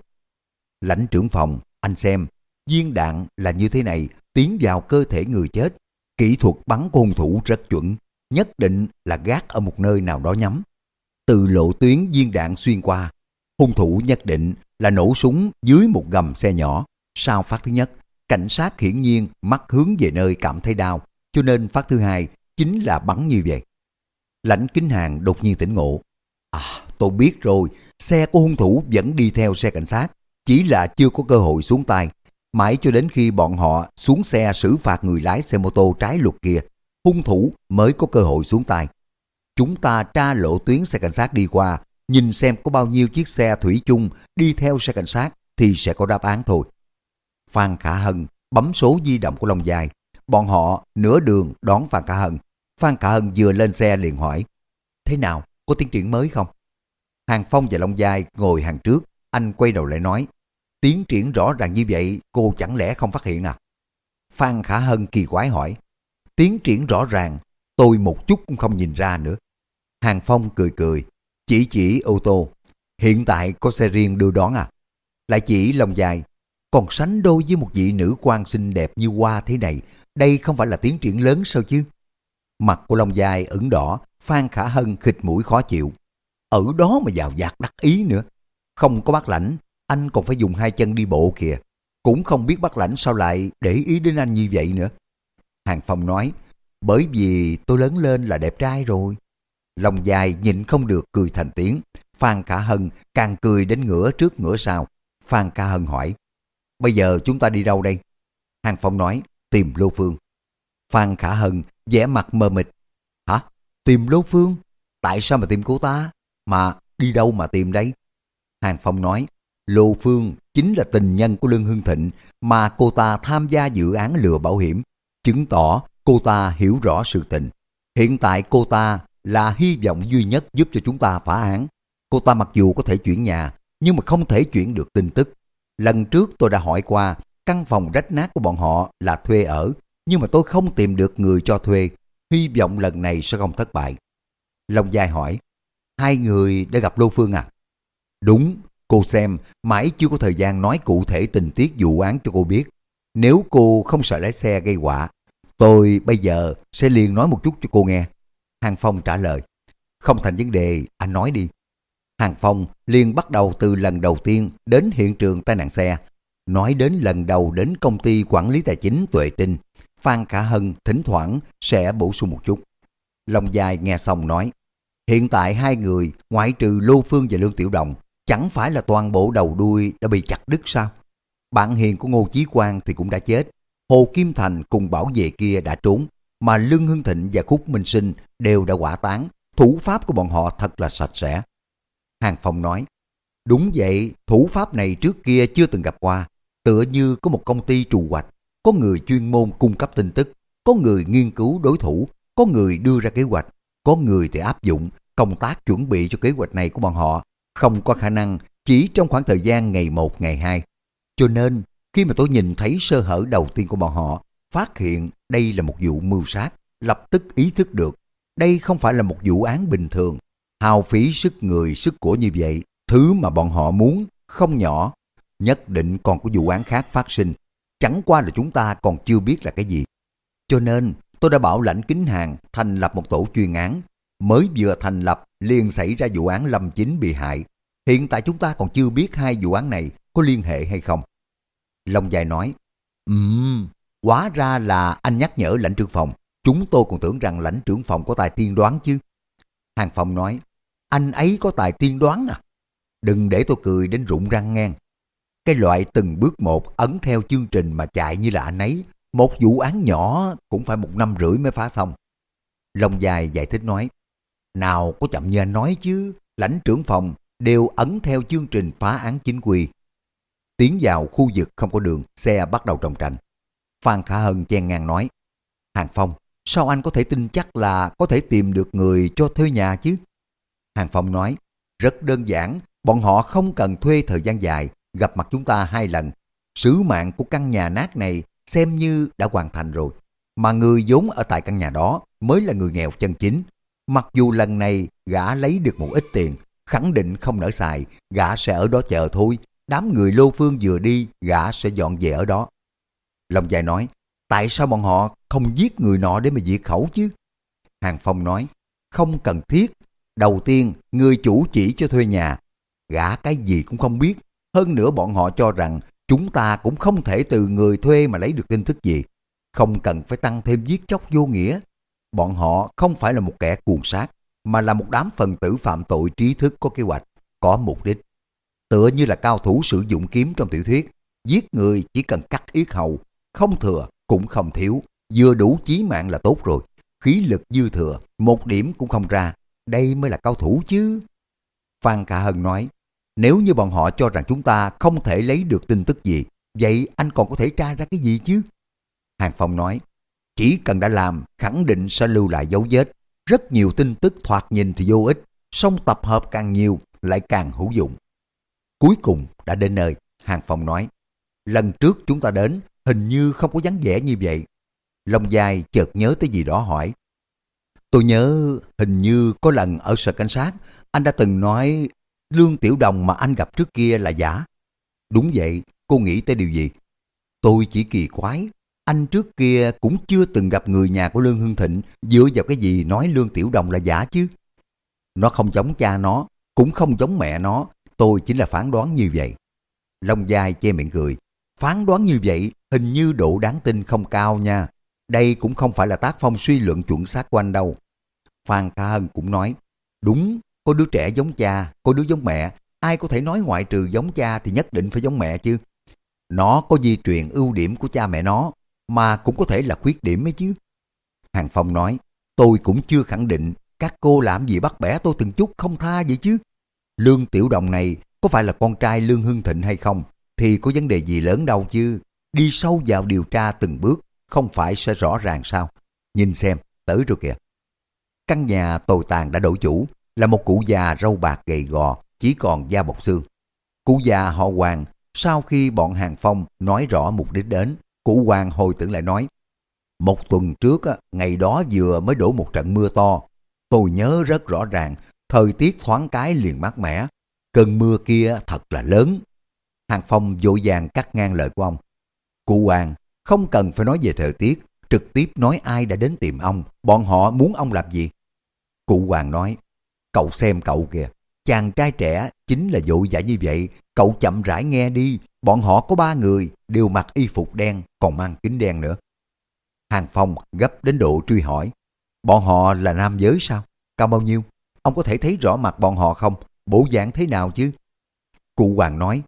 Lãnh trưởng phòng, anh xem, viên đạn là như thế này, tiến vào cơ thể người chết. Kỹ thuật bắn của hung thủ rất chuẩn, nhất định là gác ở một nơi nào đó nhắm. Từ lộ tuyến viên đạn xuyên qua, hung thủ nhất định là nổ súng dưới một gầm xe nhỏ. Sau phát thứ nhất, cảnh sát hiển nhiên mắt hướng về nơi cảm thấy đau, cho nên phát thứ hai chính là bắn như vậy. Lãnh kính hàng đột nhiên tỉnh ngộ. À, tôi biết rồi, xe của hung thủ vẫn đi theo xe cảnh sát, chỉ là chưa có cơ hội xuống tay. Mãi cho đến khi bọn họ xuống xe xử phạt người lái xe mô tô trái luật kia, hung thủ mới có cơ hội xuống tay. Chúng ta tra lộ tuyến xe cảnh sát đi qua, nhìn xem có bao nhiêu chiếc xe thủy chung đi theo xe cảnh sát thì sẽ có đáp án thôi. Phan Khả Hân bấm số di động của Long Dài. Bọn họ nửa đường đón Phan Khả Hân. Phan Khả Hân vừa lên xe liền hỏi, thế nào, có tiến triển mới không? Hàng Phong và Long Giai ngồi hàng trước, anh quay đầu lại nói, tiến triển rõ ràng như vậy, cô chẳng lẽ không phát hiện à? Phan Khả Hân kỳ quái hỏi, tiến triển rõ ràng, tôi một chút cũng không nhìn ra nữa. Hàng Phong cười cười, chỉ chỉ ô tô, hiện tại có xe riêng đưa đón à? Lại chỉ Long Dài, còn sánh đôi với một vị nữ quan xinh đẹp như hoa thế này, đây không phải là tiến triển lớn sao chứ? Mặt của Long Dài ửng đỏ, Phan Khả Hân khịt mũi khó chịu. Ở đó mà vào giặc đắc ý nữa. Không có bác lãnh, anh còn phải dùng hai chân đi bộ kìa. Cũng không biết bác lãnh sao lại để ý đến anh như vậy nữa. Hàng Phong nói, bởi vì tôi lớn lên là đẹp trai rồi. Lòng dài nhịn không được cười thành tiếng. Phan Khả Hân càng cười đến ngửa trước ngửa sau. Phan Khả Hân hỏi, bây giờ chúng ta đi đâu đây? Hàng Phong nói, tìm Lô Phương. Phan Khả Hân vẻ mặt mờ mịt. Hả? Tìm Lô Phương? Tại sao mà tìm cô ta? Mà đi đâu mà tìm đây? Hàng Phong nói, Lô Phương chính là tình nhân của Lương Hưng Thịnh mà cô ta tham gia dự án lừa bảo hiểm, chứng tỏ Cô ta hiểu rõ sự tình. Hiện tại cô ta là hy vọng duy nhất giúp cho chúng ta phá án. Cô ta mặc dù có thể chuyển nhà, nhưng mà không thể chuyển được tin tức. Lần trước tôi đã hỏi qua, căn phòng rách nát của bọn họ là thuê ở, nhưng mà tôi không tìm được người cho thuê. Hy vọng lần này sẽ không thất bại. Long Giai hỏi, hai người đã gặp Lô Phương à? Đúng, cô xem, mãi chưa có thời gian nói cụ thể tình tiết vụ án cho cô biết. Nếu cô không sợ lái xe gây họa, tôi bây giờ sẽ liền nói một chút cho cô nghe. Hàng Phong trả lời, không thành vấn đề, anh nói đi. Hàng Phong liền bắt đầu từ lần đầu tiên đến hiện trường tai nạn xe. Nói đến lần đầu đến công ty quản lý tài chính Tuệ Tinh, Phan Khả Hân thỉnh thoảng sẽ bổ sung một chút. Long dài nghe xong nói, hiện tại hai người ngoại trừ Lô Phương và Lương Tiểu Đồng chẳng phải là toàn bộ đầu đuôi đã bị chặt đứt sao? Bạn hiền của Ngô Chí Quang thì cũng đã chết, Hồ Kim Thành cùng bảo vệ kia đã trốn, mà Lương Hưng Thịnh và Khúc Minh Sinh đều đã quả tán, thủ pháp của bọn họ thật là sạch sẽ. Hàng Phong nói, đúng vậy, thủ pháp này trước kia chưa từng gặp qua, tựa như có một công ty trù hoạch, có người chuyên môn cung cấp tin tức, có người nghiên cứu đối thủ, có người đưa ra kế hoạch, có người thì áp dụng công tác chuẩn bị cho kế hoạch này của bọn họ, không có khả năng chỉ trong khoảng thời gian ngày 1, ngày 2. Cho nên, khi mà tôi nhìn thấy sơ hở đầu tiên của bọn họ, phát hiện đây là một vụ mưu sát, lập tức ý thức được đây không phải là một vụ án bình thường hao phí sức người, sức của như vậy, thứ mà bọn họ muốn không nhỏ, nhất định còn có vụ án khác phát sinh. Chẳng qua là chúng ta còn chưa biết là cái gì. Cho nên, tôi đã bảo lãnh kính hàng thành lập một tổ chuyên án. Mới vừa thành lập, liền xảy ra vụ án Lâm Chính bị hại. Hiện tại chúng ta còn chưa biết hai vụ án này có liên hệ hay không. Long dài nói, Ừm, quá ra là anh nhắc nhở lãnh trưởng phòng. Chúng tôi còn tưởng rằng lãnh trưởng phòng có tài tiên đoán chứ. Hàng Phong nói, anh ấy có tài tiên đoán à? Đừng để tôi cười đến rụng răng ngang. Cái loại từng bước một ấn theo chương trình mà chạy như là anh ấy, một vụ án nhỏ cũng phải một năm rưỡi mới phá xong. Long dài giải thích nói, nào có chậm như anh nói chứ, lãnh trưởng phòng đều ấn theo chương trình phá án chính quy. Tiến vào khu vực không có đường, xe bắt đầu trồng tranh. Phan Khả Hân chen ngang nói, Hàng Phong, sao anh có thể tin chắc là có thể tìm được người cho thuê nhà chứ? Hàng Phong nói, rất đơn giản, bọn họ không cần thuê thời gian dài, gặp mặt chúng ta hai lần. Sứ mạng của căn nhà nát này xem như đã hoàn thành rồi. Mà người vốn ở tại căn nhà đó mới là người nghèo chân chính. Mặc dù lần này gã lấy được một ít tiền, khẳng định không nỡ xài, gã sẽ ở đó chờ thôi. Đám người lô phương vừa đi, gã sẽ dọn về ở đó. Lòng dài nói, tại sao bọn họ không giết người nọ để mà diệt khẩu chứ? Hàng Phong nói, không cần thiết. Đầu tiên, người chủ chỉ cho thuê nhà. Gã cái gì cũng không biết. Hơn nữa bọn họ cho rằng chúng ta cũng không thể từ người thuê mà lấy được tin tức gì. Không cần phải tăng thêm giết chóc vô nghĩa. Bọn họ không phải là một kẻ cuồng sát, mà là một đám phần tử phạm tội trí thức có kế hoạch, có mục đích. Tựa như là cao thủ sử dụng kiếm trong tiểu thuyết, giết người chỉ cần cắt yết hầu, không thừa cũng không thiếu, vừa đủ chí mạng là tốt rồi. Khí lực dư thừa, một điểm cũng không ra, đây mới là cao thủ chứ. Phan Khả Hân nói, nếu như bọn họ cho rằng chúng ta không thể lấy được tin tức gì, vậy anh còn có thể tra ra cái gì chứ? Hàng Phong nói, chỉ cần đã làm, khẳng định sẽ lưu lại dấu vết. Rất nhiều tin tức thoạt nhìn thì vô ích, song tập hợp càng nhiều lại càng hữu dụng. Cuối cùng đã đến nơi, Hàng Phong nói, lần trước chúng ta đến, hình như không có dáng vẻ như vậy. Long dài chợt nhớ tới gì đó hỏi. Tôi nhớ hình như có lần ở sở cảnh sát, anh đã từng nói Lương Tiểu Đồng mà anh gặp trước kia là giả. Đúng vậy, cô nghĩ tới điều gì? Tôi chỉ kỳ quái, anh trước kia cũng chưa từng gặp người nhà của Lương Hưng Thịnh dựa vào cái gì nói Lương Tiểu Đồng là giả chứ. Nó không giống cha nó, cũng không giống mẹ nó, tôi chính là phán đoán như vậy. Long dài che miệng cười. Phán đoán như vậy hình như độ đáng tin không cao nha. Đây cũng không phải là tác phong suy luận chuẩn xác của anh đâu. Phan Ca Hân cũng nói, đúng, có đứa trẻ giống cha, có đứa giống mẹ, ai có thể nói ngoại trừ giống cha thì nhất định phải giống mẹ chứ. Nó có di truyền ưu điểm của cha mẹ nó, mà cũng có thể là khuyết điểm ấy chứ. Hàng Phong nói, tôi cũng chưa khẳng định các cô làm gì bắt bẻ tôi từng chút không tha vậy chứ. Lương Tiểu Đồng này có phải là con trai Lương Hưng Thịnh hay không thì có vấn đề gì lớn đâu chứ. Đi sâu vào điều tra từng bước không phải sẽ rõ ràng sao. nhìn xem, tới rồi kìa. Căn nhà tồi tàn đã đổi chủ, là một cụ già râu bạc gầy gò, chỉ còn da bọc xương. Cụ già họ Hoàng, sau khi bọn Hàng Phong nói rõ mục đích đến, cụ Hoàng hồi tưởng lại nói, một tuần trước, ngày đó vừa mới đổ một trận mưa to. Tôi nhớ rất rõ ràng, thời tiết thoáng cái liền mát mẻ. Cơn mưa kia thật là lớn. Hàng Phong vội vàng cắt ngang lời của ông. Cụ Hoàng, không cần phải nói về thời tiết, trực tiếp nói ai đã đến tìm ông, bọn họ muốn ông làm gì. Cụ Hoàng nói, cậu xem cậu kìa, chàng trai trẻ chính là vội vã như vậy, cậu chậm rãi nghe đi, bọn họ có ba người, đều mặc y phục đen, còn mang kính đen nữa. Hàng Phong gấp đến độ truy hỏi, bọn họ là nam giới sao? Cao bao nhiêu? Ông có thể thấy rõ mặt bọn họ không? Bộ dạng thế nào chứ? Cụ Hoàng nói,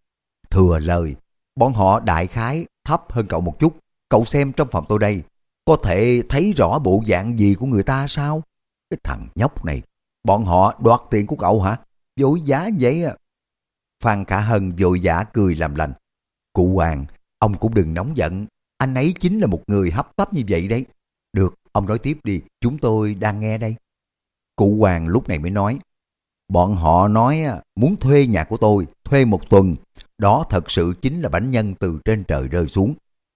thừa lời, bọn họ đại khái thấp hơn cậu một chút. Cậu xem trong phòng tôi đây, có thể thấy rõ bộ dạng gì của người ta sao? Cái thằng nhóc này, bọn họ đoạt tiền của cậu hả? Dối giá vậy à? Phan Khả Hân vội vã cười làm lành. Cụ Hoàng, ông cũng đừng nóng giận, anh ấy chính là một người hấp tấp như vậy đấy. Được, ông nói tiếp đi, chúng tôi đang nghe đây. Cụ Hoàng lúc này mới nói, bọn họ nói à, muốn thuê nhà của tôi, thuê một tuần. Đó thật sự chính là bánh nhân từ trên trời rơi xuống.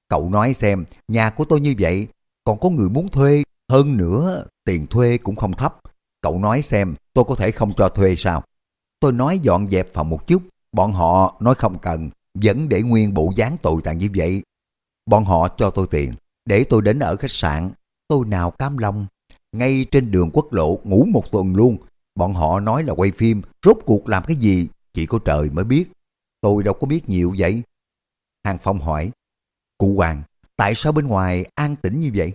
Cậu nói xem, nhà của tôi như vậy, còn có người muốn thuê, hơn nữa tiền thuê cũng không thấp. Cậu nói xem, tôi có thể không cho thuê sao? Tôi nói dọn dẹp phòng một chút, bọn họ nói không cần, vẫn để nguyên bộ dáng tội tàn như vậy. Bọn họ cho tôi tiền, để tôi đến ở khách sạn. Tôi nào cam lòng. Ngay trên đường quốc lộ ngủ một tuần luôn. Bọn họ nói là quay phim, rốt cuộc làm cái gì, chỉ có trời mới biết. Tôi đâu có biết nhiều vậy. Hàng Phong hỏi, Cụ Hoàng, tại sao bên ngoài an tĩnh như vậy?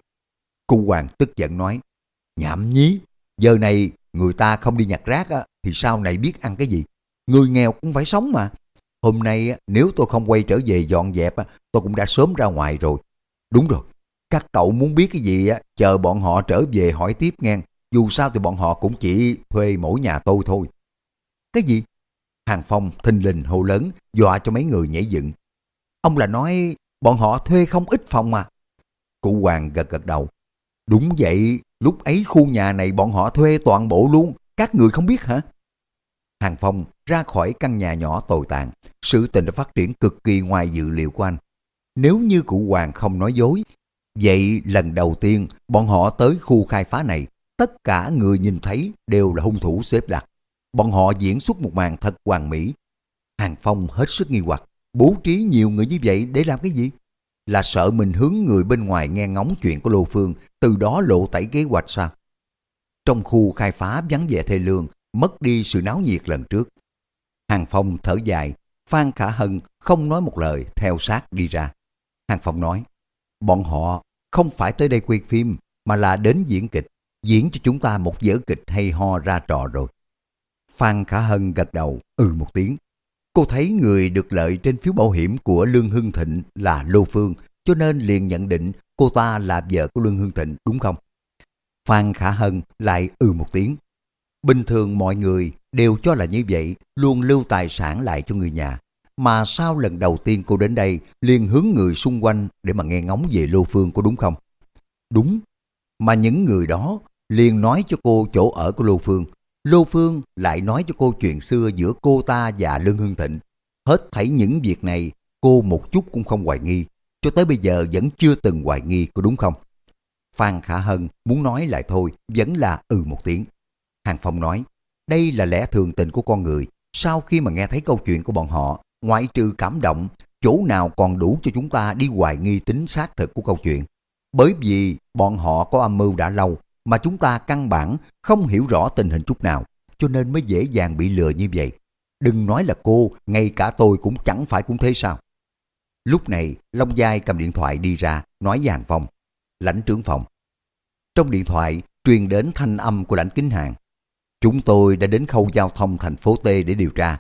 Cụ Hoàng tức giận nói, nhảm nhí, giờ này người ta không đi nhặt rác á, thì sau này biết ăn cái gì? Người nghèo cũng phải sống mà. Hôm nay nếu tôi không quay trở về dọn dẹp, tôi cũng đã sớm ra ngoài rồi. Đúng rồi, các cậu muốn biết cái gì, á chờ bọn họ trở về hỏi tiếp nghe. Dù sao thì bọn họ cũng chỉ thuê mỗi nhà tôi thôi. Cái gì? Hàng Phong thình lình hô lớn, dọa cho mấy người nhảy dựng. Ông là nói bọn họ thuê không ít phòng mà. Cụ Hoàng gật gật đầu. Đúng vậy, lúc ấy khu nhà này bọn họ thuê toàn bộ luôn, các người không biết hả? Hàng Phong ra khỏi căn nhà nhỏ tồi tàn, sự tình đã phát triển cực kỳ ngoài dự liệu của anh. Nếu như cụ Hoàng không nói dối, vậy lần đầu tiên bọn họ tới khu khai phá này, tất cả người nhìn thấy đều là hung thủ xếp đặt. Bọn họ diễn xuất một màn thật hoàn mỹ. Hàng Phong hết sức nghi hoặc, bố trí nhiều người như vậy để làm cái gì? Là sợ mình hướng người bên ngoài nghe ngóng chuyện của Lô Phương, từ đó lộ tẩy kế hoạch sao? Trong khu khai phá vắng vẻ thê lương, mất đi sự náo nhiệt lần trước. Hàng Phong thở dài, Phan Khả Hân không nói một lời theo sát đi ra. Hàng Phong nói, bọn họ không phải tới đây quay phim mà là đến diễn kịch, diễn cho chúng ta một vở kịch hay ho ra trò rồi. Phan Khả Hân gật đầu, ừ một tiếng. Cô thấy người được lợi trên phiếu bảo hiểm của Lương Hưng Thịnh là Lô Phương, cho nên liền nhận định cô ta là vợ của Lương Hưng Thịnh đúng không? Phan Khả Hân lại ừ một tiếng. Bình thường mọi người đều cho là như vậy, luôn lưu tài sản lại cho người nhà. Mà sao lần đầu tiên cô đến đây liền hướng người xung quanh để mà nghe ngóng về Lô Phương có đúng không? Đúng, mà những người đó liền nói cho cô chỗ ở của Lô Phương. Lô Phương lại nói cho cô chuyện xưa giữa cô ta và Lương Hưng Thịnh. Hết thảy những việc này cô một chút cũng không hoài nghi. Cho tới bây giờ vẫn chưa từng hoài nghi có đúng không? Phan Khả Hân muốn nói lại thôi, vẫn là ừ một tiếng. Hàng Phong nói, đây là lẽ thường tình của con người. Sau khi mà nghe thấy câu chuyện của bọn họ, ngoại trừ cảm động, chỗ nào còn đủ cho chúng ta đi hoài nghi tính xác thực của câu chuyện. Bởi vì bọn họ có âm mưu đã lâu, mà chúng ta căn bản không hiểu rõ tình hình chút nào, cho nên mới dễ dàng bị lừa như vậy. Đừng nói là cô, ngay cả tôi cũng chẳng phải cũng thế sao. Lúc này, Long Giai cầm điện thoại đi ra, nói với Hàng Phong. Lãnh trưởng phòng. Trong điện thoại, truyền đến thanh âm của lãnh kính hàng. Chúng tôi đã đến khâu giao thông thành phố T để điều tra.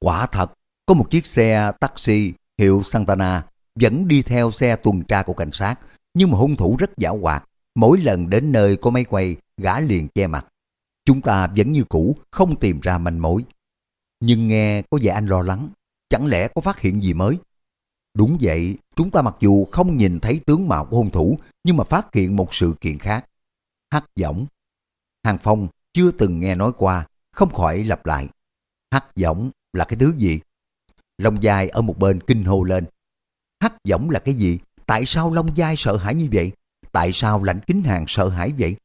Quả thật, có một chiếc xe taxi hiệu Santana vẫn đi theo xe tuần tra của cảnh sát, nhưng mà hung thủ rất giả hoạt. Mỗi lần đến nơi có máy quay, gã liền che mặt. Chúng ta vẫn như cũ, không tìm ra manh mối. Nhưng nghe có vẻ anh lo lắng, chẳng lẽ có phát hiện gì mới? Đúng vậy, chúng ta mặc dù không nhìn thấy tướng mạo của hung thủ, nhưng mà phát hiện một sự kiện khác. hắc giọng Hàng Phong chưa từng nghe nói qua, không khỏi lặp lại. Hắc giọng là cái thứ gì? Long dài ở một bên kinh hô lên. Hắc giọng là cái gì? Tại sao Long dài sợ hãi như vậy? Tại sao lãnh kính hàng sợ hãi vậy?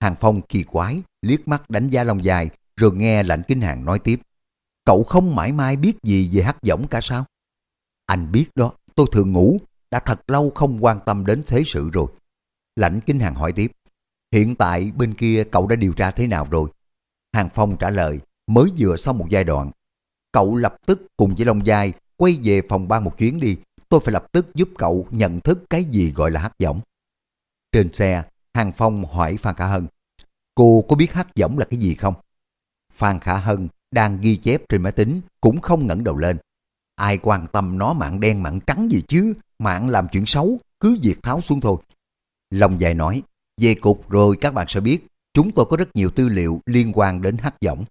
Hàng Phong kỳ quái, liếc mắt đánh giá Long dài, rồi nghe lãnh kính hàng nói tiếp. Cậu không mãi mai biết gì về hắc võng cả sao? Anh biết đó, tôi thường ngủ, đã thật lâu không quan tâm đến thế sự rồi. Lãnh kính hàng hỏi tiếp. Hiện tại bên kia cậu đã điều tra thế nào rồi? Hàng Phong trả lời, mới vừa sau một giai đoạn. Cậu lập tức cùng với Long Giai quay về phòng ban một chuyến đi. Tôi phải lập tức giúp cậu nhận thức cái gì gọi là hắc võng. Trên xe, Hàng Phong hỏi Phan Khả Hân. Cô có biết hát giọng là cái gì không? Phan Khả Hân đang ghi chép trên máy tính cũng không ngẩng đầu lên. Ai quan tâm nó mạng đen mạng trắng gì chứ, mạng làm chuyện xấu, cứ việc tháo xuống thôi. Long dài nói, về cục rồi các bạn sẽ biết, chúng tôi có rất nhiều tư liệu liên quan đến hát giọng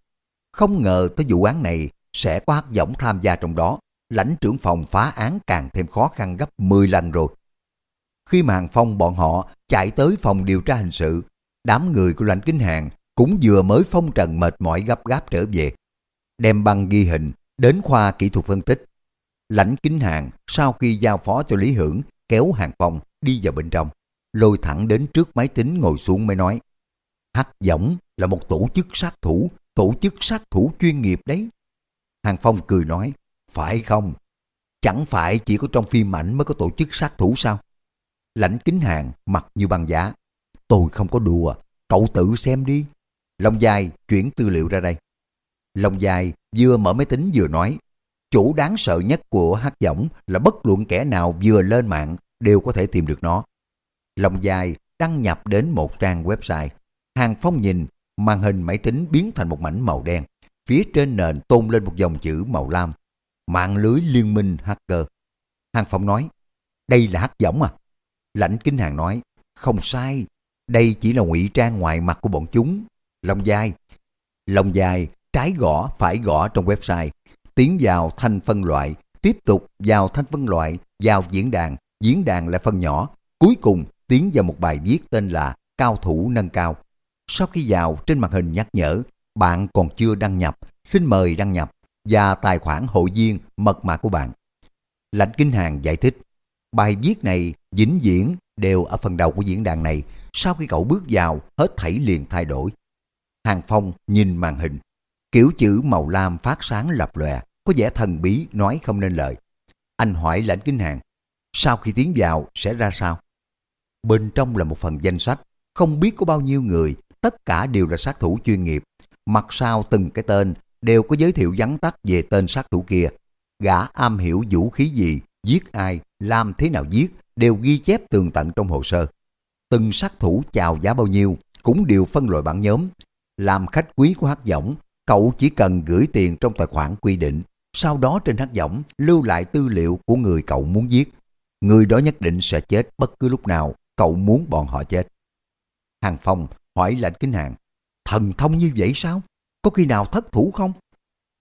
Không ngờ tới vụ án này sẽ có hát giọng tham gia trong đó, lãnh trưởng phòng phá án càng thêm khó khăn gấp 10 lần rồi. Khi màn phong bọn họ chạy tới phòng điều tra hình sự, đám người của lãnh kính hàng cũng vừa mới phong trần mệt mỏi gấp gáp trở về. Đem băng ghi hình đến khoa kỹ thuật phân tích. Lãnh kính hàng sau khi giao phó cho Lý Hưởng kéo hàng phong đi vào bên trong, lôi thẳng đến trước máy tính ngồi xuống mới nói. Hắc Võng là một tổ chức sát thủ, tổ chức sát thủ chuyên nghiệp đấy. Hàng Phong cười nói, phải không? Chẳng phải chỉ có trong phim ảnh mới có tổ chức sát thủ sao? Lãnh kính hàng mặt như băng giá. Tôi không có đùa, cậu tự xem đi. Long dài chuyển tư liệu ra đây. Long dài vừa mở máy tính vừa nói, chủ đáng sợ nhất của hát võng là bất luận kẻ nào vừa lên mạng đều có thể tìm được nó. Long dài đăng nhập đến một trang website. Hàng Phong nhìn, màn hình máy tính biến thành một mảnh màu đen. Phía trên nền tôn lên một dòng chữ màu lam. Mạng lưới liên minh hacker. Hàng Phong nói, đây là hát võng à? Lãnh Kính Hàng nói, không sai, đây chỉ là ngụy trang ngoài mặt của bọn chúng. Long dài. Long dài, trái gõ, phải gõ trong website. Tiến vào thanh phân loại, tiếp tục vào thanh phân loại, vào diễn đàn, diễn đàn là phân nhỏ. Cuối cùng tiến vào một bài viết tên là Cao thủ nâng cao. Sau khi vào, trên màn hình nhắc nhở, bạn còn chưa đăng nhập, xin mời đăng nhập và tài khoản hội viên mật mã của bạn. Lãnh Kinh Hàng giải thích, bài viết này vĩnh viễn đều ở phần đầu của diễn đàn này, sau khi cậu bước vào, hết thảy liền thay đổi. Hàng Phong nhìn màn hình, kiểu chữ màu lam phát sáng lập lòe, có vẻ thần bí nói không nên lời. Anh hỏi lãnh kinh hàng, sau khi tiến vào sẽ ra sao? Bên trong là một phần danh sách, không biết có bao nhiêu người, tất cả đều là sát thủ chuyên nghiệp. Mặt sau từng cái tên đều có giới thiệu vắn tắt về tên sát thủ kia. Gã am hiểu vũ khí gì, giết ai, làm thế nào giết, đều ghi chép tường tận trong hồ sơ. Từng sát thủ chào giá bao nhiêu, cũng đều phân loại bản nhóm. Làm khách quý của hát võng, cậu chỉ cần gửi tiền trong tài khoản quy định, sau đó trên hát võng lưu lại tư liệu của người cậu muốn giết. Người đó nhất định sẽ chết bất cứ lúc nào cậu muốn bọn họ chết. Hàng Phong hỏi lãnh kính hàng, thần thông như vậy sao? Có khi nào thất thủ không?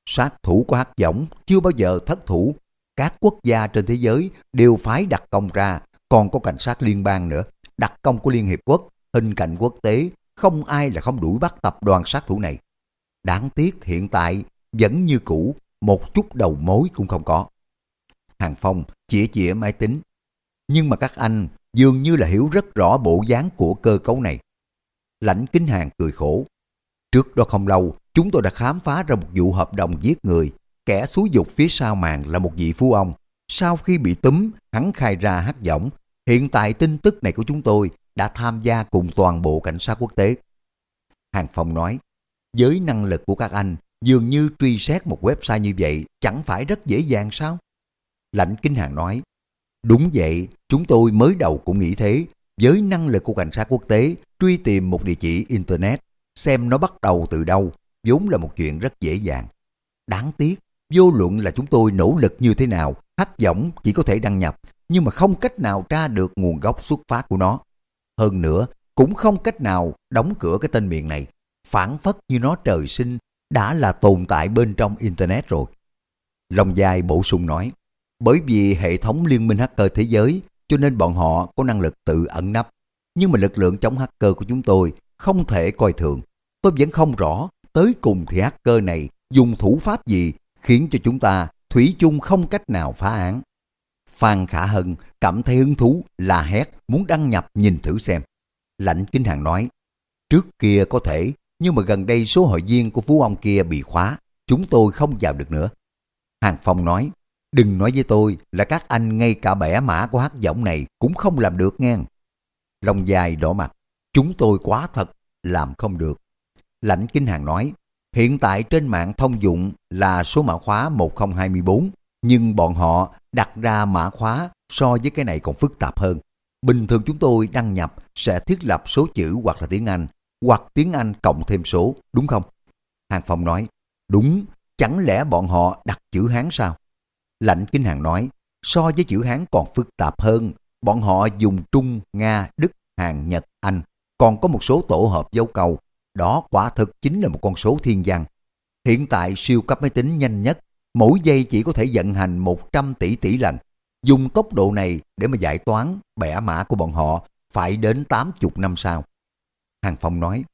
Sát thủ của hắc võng chưa bao giờ thất thủ. Các quốc gia trên thế giới đều phái đặt công ra, còn có cảnh sát liên bang nữa, đặc công của Liên Hiệp Quốc, hình cảnh quốc tế, không ai là không đuổi bắt tập đoàn sát thủ này. Đáng tiếc hiện tại vẫn như cũ, một chút đầu mối cũng không có. Hàng Phong chĩa chĩa máy tính. Nhưng mà các anh dường như là hiểu rất rõ bộ dáng của cơ cấu này. Lãnh Kính Hàng cười khổ. Trước đó không lâu, chúng tôi đã khám phá ra một vụ hợp đồng giết người. Kẻ xúi dục phía sau màn là một vị phú ông. Sau khi bị túm, hắn khai ra hắc giọng. Hiện tại tin tức này của chúng tôi đã tham gia cùng toàn bộ cảnh sát quốc tế. Hàng Phong nói, với năng lực của các anh, dường như truy xét một website như vậy chẳng phải rất dễ dàng sao? Lãnh kinh Hàng nói, đúng vậy, chúng tôi mới đầu cũng nghĩ thế. Với năng lực của cảnh sát quốc tế, truy tìm một địa chỉ Internet, xem nó bắt đầu từ đâu, vốn là một chuyện rất dễ dàng. Đáng tiếc, vô luận là chúng tôi nỗ lực như thế nào, hắc giọng chỉ có thể đăng nhập, nhưng mà không cách nào tra được nguồn gốc xuất phát của nó. Hơn nữa, cũng không cách nào đóng cửa cái tên miền này, phản phất như nó trời sinh đã là tồn tại bên trong Internet rồi. Long dài bổ sung nói, bởi vì hệ thống liên minh hacker thế giới cho nên bọn họ có năng lực tự ẩn nấp. nhưng mà lực lượng chống hacker của chúng tôi không thể coi thường. Tôi vẫn không rõ tới cùng thì hacker này dùng thủ pháp gì khiến cho chúng ta thủy chung không cách nào phá án. Phan Khả Hân cảm thấy hứng thú là hét muốn đăng nhập nhìn thử xem. Lãnh Kinh Hàng nói, trước kia có thể, nhưng mà gần đây số hội viên của phú ông kia bị khóa, chúng tôi không vào được nữa. Hàng Phong nói, đừng nói với tôi là các anh ngay cả bẻ mã của hát giọng này cũng không làm được nghe. Lòng dài đỏ mặt, chúng tôi quá thật, làm không được. Lãnh Kinh Hàng nói, hiện tại trên mạng thông dụng là số mã khóa 1024, nhưng bọn họ đặt ra mã khóa so với cái này còn phức tạp hơn. Bình thường chúng tôi đăng nhập sẽ thiết lập số chữ hoặc là tiếng Anh, hoặc tiếng Anh cộng thêm số, đúng không? Hàng Phong nói, đúng, chẳng lẽ bọn họ đặt chữ Hán sao? Lãnh Kinh Hàng nói, so với chữ Hán còn phức tạp hơn, bọn họ dùng Trung, Nga, Đức, Hàn, Nhật, Anh, còn có một số tổ hợp dấu câu, đó quả thực chính là một con số thiên văn. Hiện tại siêu cấp máy tính nhanh nhất, mỗi giây chỉ có thể vận hành 100 tỷ tỷ lần. Dùng tốc độ này để mà giải toán, bẻ mã của bọn họ phải đến 80 năm sau. Hàng Phong nói,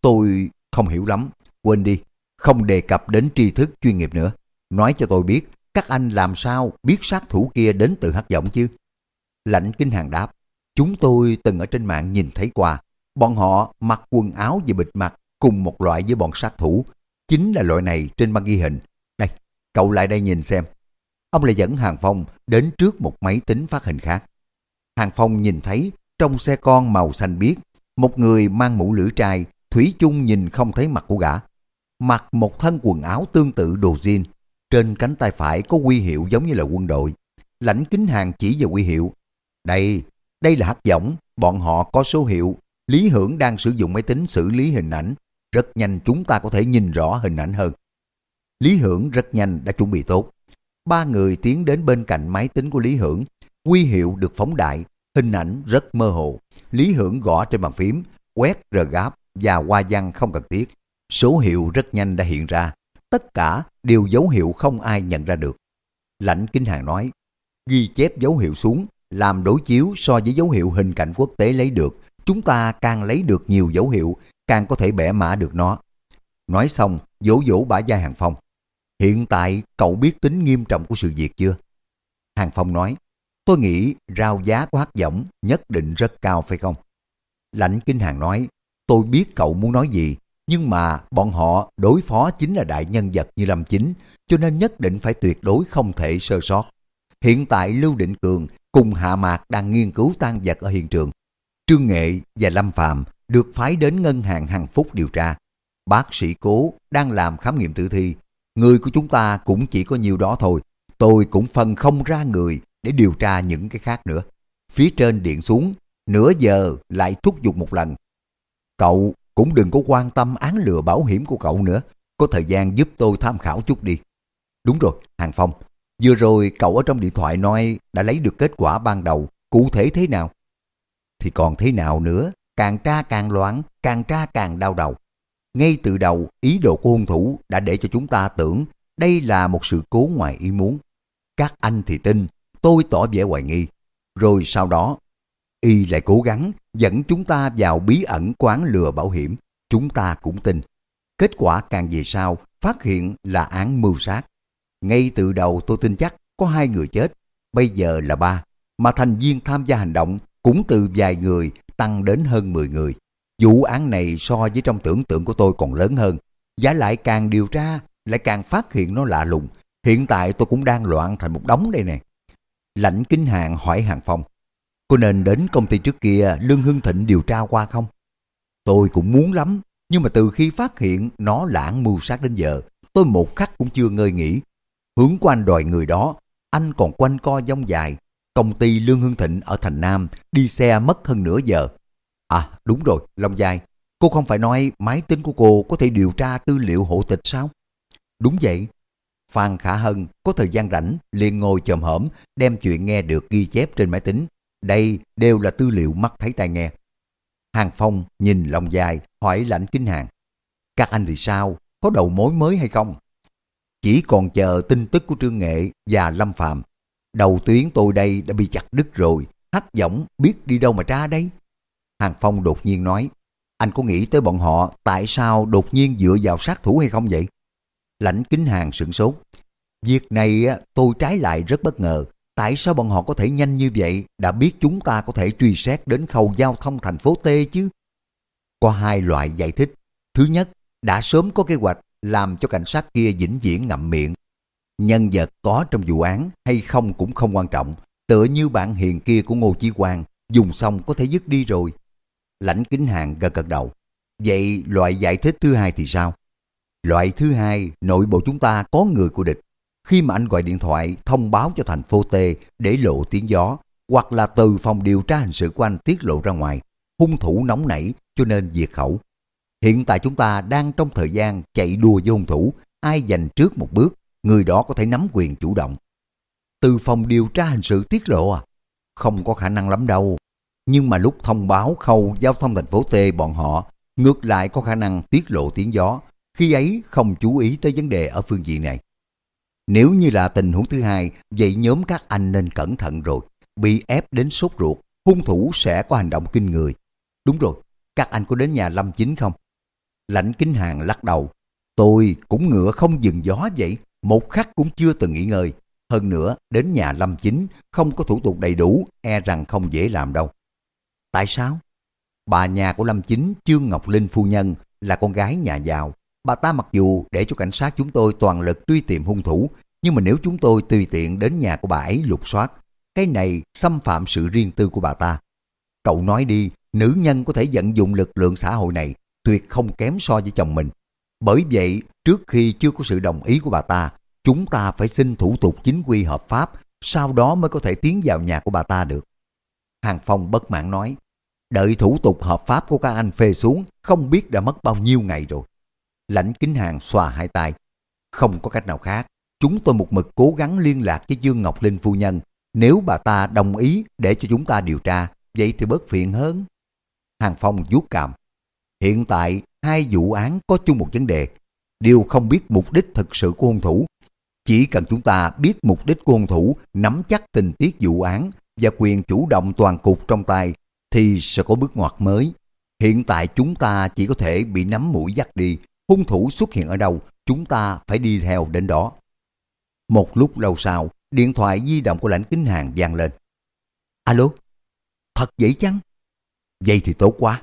tôi không hiểu lắm, quên đi, không đề cập đến tri thức chuyên nghiệp nữa. Nói cho tôi biết, các anh làm sao biết sát thủ kia đến từ hắc giọng chứ? Lãnh Kinh Hàng đáp, chúng tôi từng ở trên mạng nhìn thấy qua. Bọn họ mặc quần áo và bịt mặt cùng một loại với bọn sát thủ. Chính là loại này trên băng ghi hình. Đây, cậu lại đây nhìn xem. Ông lại dẫn Hàng Phong đến trước một máy tính phát hình khác. Hàng Phong nhìn thấy trong xe con màu xanh biếc, một người mang mũ lưỡi trai, Thủy chung nhìn không thấy mặt của gã. Mặc một thân quần áo tương tự đồ jean, trên cánh tay phải có huy hiệu giống như là quân đội. Lãnh kính hàng chỉ vào huy hiệu. Đây, đây là hắc giống, bọn họ có số hiệu. Lý Hưởng đang sử dụng máy tính xử lý hình ảnh. Rất nhanh chúng ta có thể nhìn rõ hình ảnh hơn. Lý Hưởng rất nhanh đã chuẩn bị tốt. Ba người tiến đến bên cạnh máy tính của Lý Hưởng. Quy hiệu được phóng đại, hình ảnh rất mơ hồ. Lý Hưởng gõ trên bàn phím, quét rờ gáp và hoa văn không cần thiết. Số hiệu rất nhanh đã hiện ra. Tất cả đều dấu hiệu không ai nhận ra được. Lãnh Kinh Hàng nói, ghi chép dấu hiệu xuống, làm đối chiếu so với dấu hiệu hình cảnh quốc tế lấy được. Chúng ta càng lấy được nhiều dấu hiệu, càng có thể bẻ mã được nó. Nói xong, dỗ dỗ bả vai Hàng Phong. Hiện tại cậu biết tính nghiêm trọng của sự việc chưa? Hàng Phong nói, tôi nghĩ rau giá của hát giọng nhất định rất cao phải không? Lãnh Kinh Hàng nói, tôi biết cậu muốn nói gì, nhưng mà bọn họ đối phó chính là đại nhân vật như Lâm Chính, cho nên nhất định phải tuyệt đối không thể sơ sót. Hiện tại Lưu Định Cường cùng Hạ Mạc đang nghiên cứu tan vật ở hiện trường. Trương Nghệ và Lâm Phạm được phái đến ngân hàng Hằng Phúc điều tra. Bác sĩ cố đang làm khám nghiệm tử thi. Người của chúng ta cũng chỉ có nhiều đó thôi. Tôi cũng phân không ra người để điều tra những cái khác nữa. Phía trên điện xuống, nửa giờ lại thúc giục một lần. Cậu cũng đừng có quan tâm án lừa bảo hiểm của cậu nữa. Có thời gian giúp tôi tham khảo chút đi. Đúng rồi, Hàng Phong. Vừa rồi cậu ở trong điện thoại nói đã lấy được kết quả ban đầu. Cụ thể thế nào? Thì còn thế nào nữa? Càng tra càng loạn, càng tra càng đau đầu. Ngay từ đầu, ý đồ của hung thủ đã để cho chúng ta tưởng đây là một sự cố ngoài ý muốn. Các anh thì tin, tôi tỏ vẻ hoài nghi. Rồi sau đó, y lại cố gắng dẫn chúng ta vào bí ẩn quán lừa bảo hiểm. Chúng ta cũng tin. Kết quả càng về sau, phát hiện là án mưu sát. Ngay từ đầu tôi tin chắc có hai người chết, bây giờ là ba. Mà thành viên tham gia hành động cũng từ vài người tăng đến hơn 10 người. Vụ án này so với trong tưởng tượng của tôi còn lớn hơn. Giá lại càng điều tra, lại càng phát hiện nó lạ lùng. Hiện tại tôi cũng đang loạn thành một đống đây nè. Lãnh Kinh Hàng hỏi Hàng Phong. Có nên đến công ty trước kia Lương Hưng Thịnh điều tra qua không? Tôi cũng muốn lắm, nhưng mà từ khi phát hiện nó lãng mưu sát đến giờ, tôi một khắc cũng chưa ngơi nghỉ. Hướng của anh đòi người đó, anh còn quanh co dông dài. Công ty Lương Hưng Thịnh ở thành Nam đi xe mất hơn nửa giờ. À đúng rồi, Long Giai, cô không phải nói máy tính của cô có thể điều tra tư liệu hộ tịch sao? Đúng vậy. Phan Khả Hân có thời gian rảnh liền ngồi chồm hổm đem chuyện nghe được ghi chép trên máy tính đây đều là tư liệu mắt thấy tai nghe. Hàng Phong nhìn Long Giai hỏi lãnh kinh hàng. Các anh thì sao? Có đầu mối mới hay không? Chỉ còn chờ tin tức của Trương Nghệ và Lâm Phạm. Đầu tuyến tôi đây đã bị chặt đứt rồi. Hắc giọng biết đi đâu mà tra đây? Hàng Phong đột nhiên nói, anh có nghĩ tới bọn họ tại sao đột nhiên dựa vào sát thủ hay không vậy? Lãnh kính hàng sửng sốt. Việc này tôi trái lại rất bất ngờ. Tại sao bọn họ có thể nhanh như vậy đã biết chúng ta có thể truy xét đến khâu giao thông thành phố T chứ? Có hai loại giải thích. Thứ nhất, đã sớm có kế hoạch làm cho cảnh sát kia vĩnh viễn ngậm miệng. Nhân vật có trong vụ án hay không cũng không quan trọng. Tựa như bạn hiền kia của Ngô Chí Quang, dùng xong có thể dứt đi rồi. Lãnh kính hàng gật gật đầu. Vậy loại giải thích thứ hai thì sao? Loại thứ hai, nội bộ chúng ta có người của địch. Khi mà anh gọi điện thoại thông báo cho thành phố T để lộ tiếng gió, hoặc là từ phòng điều tra hình sự của anh tiết lộ ra ngoài, hung thủ nóng nảy cho nên diệt khẩu. Hiện tại chúng ta đang trong thời gian chạy đua với hung thủ, ai giành trước một bước, người đó có thể nắm quyền chủ động. Từ phòng điều tra hình sự tiết lộ à? Không có khả năng lắm đâu. Nhưng mà lúc thông báo khâu giao thông thành phố T bọn họ, ngược lại có khả năng tiết lộ tiếng gió, khi ấy không chú ý tới vấn đề ở phương diện này. Nếu như là tình huống thứ hai, vậy nhóm các anh nên cẩn thận rồi. Bị ép đến sốt ruột, hung thủ sẽ có hành động kinh người. Đúng rồi, các anh có đến nhà Lâm Chính không? Lãnh Kính Hàng lắc đầu. Tôi cũng ngựa không dừng gió vậy, một khắc cũng chưa từng nghỉ ngơi. Hơn nữa, đến nhà Lâm Chính không có thủ tục đầy đủ, e rằng không dễ làm đâu. Tại sao? Bà nhà của Lâm Chính, Trương Ngọc Linh phu nhân, là con gái nhà giàu. Bà ta mặc dù để cho cảnh sát chúng tôi toàn lực truy tìm hung thủ, nhưng mà nếu chúng tôi tùy tiện đến nhà của bà ấy lục soát, cái này xâm phạm sự riêng tư của bà ta. Cậu nói đi, nữ nhân có thể vận dụng lực lượng xã hội này tuyệt không kém so với chồng mình. Bởi vậy, trước khi chưa có sự đồng ý của bà ta, chúng ta phải xin thủ tục chính quy hợp pháp, sau đó mới có thể tiến vào nhà của bà ta được. Hàng Phong bất mãn nói, đợi thủ tục hợp pháp của các anh phê xuống, không biết đã mất bao nhiêu ngày rồi. Lãnh kính hàng xòa hai tay, không có cách nào khác. Chúng tôi một mực cố gắng liên lạc với Dương Ngọc Linh phu nhân. Nếu bà ta đồng ý để cho chúng ta điều tra, vậy thì bớt phiền hơn. Hàng Phong vuốt cằm. Hiện tại, hai vụ án có chung một vấn đề. Đều không biết mục đích thực sự của hung thủ. Chỉ cần chúng ta biết mục đích của hung thủ, nắm chắc tình tiết vụ án và quyền chủ động toàn cục trong tay, thì sẽ có bước ngoặt mới. Hiện tại chúng ta chỉ có thể bị nắm mũi dắt đi. Hung thủ xuất hiện ở đâu, chúng ta phải đi theo đến đó. Một lúc lâu sau, điện thoại di động của lãnh kính hàng vang lên. Alo? Thật vậy chăng? Vậy thì tốt quá.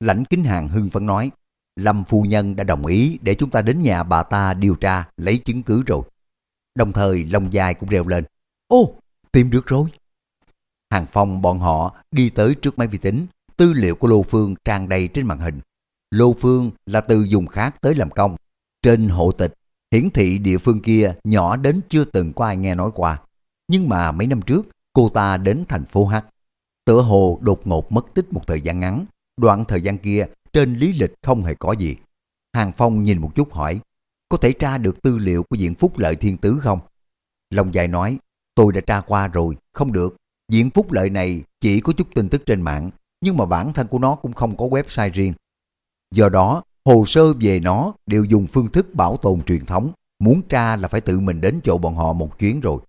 Lãnh kính hàng hưng phấn nói, Lâm phu nhân đã đồng ý để chúng ta đến nhà bà ta điều tra, lấy chứng cứ rồi. Đồng thời lòng dài cũng reo lên. Ô, tìm được rồi. Hàng Phong bọn họ đi tới trước máy vi tính, tư liệu của Lô Phương tràn đầy trên màn hình. Lô Phương là từ dùng khác tới làm công. Trên hộ tịch, hiển thị địa phương kia nhỏ đến chưa từng có ai nghe nói qua. Nhưng mà mấy năm trước, cô ta đến thành phố H. Tựa hồ đột ngột mất tích một thời gian ngắn. Đoạn thời gian kia, trên lý lịch không hề có gì. Hàng Phong nhìn một chút hỏi, có thể tra được tư liệu của diện Phúc Lợi Thiên Tứ không? Long dài nói, tôi đã tra qua rồi, không được. Diện Phúc Lợi này chỉ có chút tin tức trên mạng, nhưng mà bản thân của nó cũng không có website riêng. Do đó, hồ sơ về nó đều dùng phương thức bảo tồn truyền thống, muốn tra là phải tự mình đến chỗ bọn họ một chuyến rồi.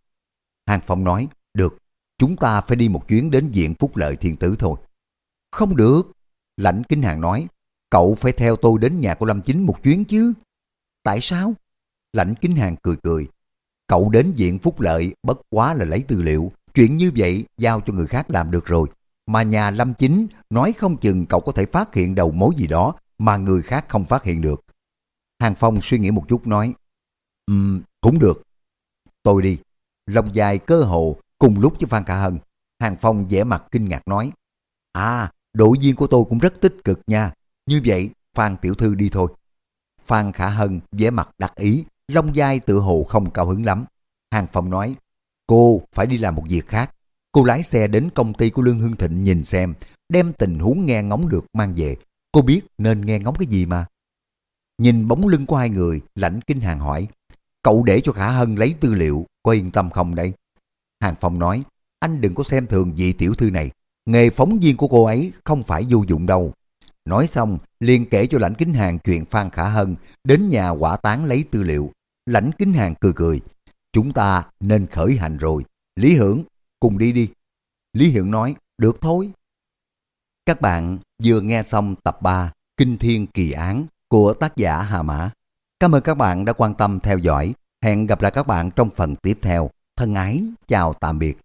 Hàng Phong nói, được, chúng ta phải đi một chuyến đến diện Phúc Lợi Thiên Tứ thôi. Không được, Lãnh Kính Hàng nói, cậu phải theo tôi đến nhà của Lâm Chính một chuyến chứ. Tại sao? Lãnh Kính Hàng cười cười. Cậu đến diện Phúc Lợi bất quá là lấy tư liệu, chuyện như vậy giao cho người khác làm được rồi. Mà nhà Lâm Chính nói không chừng cậu có thể phát hiện đầu mối gì đó mà người khác không phát hiện được. Hàng Phong suy nghĩ một chút nói, um, cũng được. Tôi đi. Lòng dài cơ hồ cùng lúc với Phan Khả Hân. Hàng Phong vẻ mặt kinh ngạc nói, À, đội viên của tôi cũng rất tích cực nha. Như vậy, Phan Tiểu Thư đi thôi. Phan Khả Hân vẻ mặt đặc ý, lông dai tự hồ không cao hứng lắm. Hàng Phong nói, cô phải đi làm một việc khác. Cô lái xe đến công ty của Lương Hưng Thịnh nhìn xem, đem tình huống nghe ngóng được mang về. Cô biết nên nghe ngóng cái gì mà. Nhìn bóng lưng của hai người, lãnh kinh hàng hỏi, cậu để cho Khả Hân lấy tư liệu, có yên tâm không đây? Hàng Phong nói, anh đừng có xem thường vị tiểu thư này. Nghề phóng viên của cô ấy không phải vô dụng đâu. Nói xong, liền kể cho lãnh kính hàng chuyện Phan Khả Hân đến nhà quả tán lấy tư liệu. Lãnh kính hàng cười cười. Chúng ta nên khởi hành rồi. Lý Hưởng, cùng đi đi. Lý Hưởng nói, được thôi. Các bạn vừa nghe xong tập 3 Kinh Thiên Kỳ Án của tác giả Hà Mã. Cảm ơn các bạn đã quan tâm theo dõi. Hẹn gặp lại các bạn trong phần tiếp theo. Thân ái, chào tạm biệt.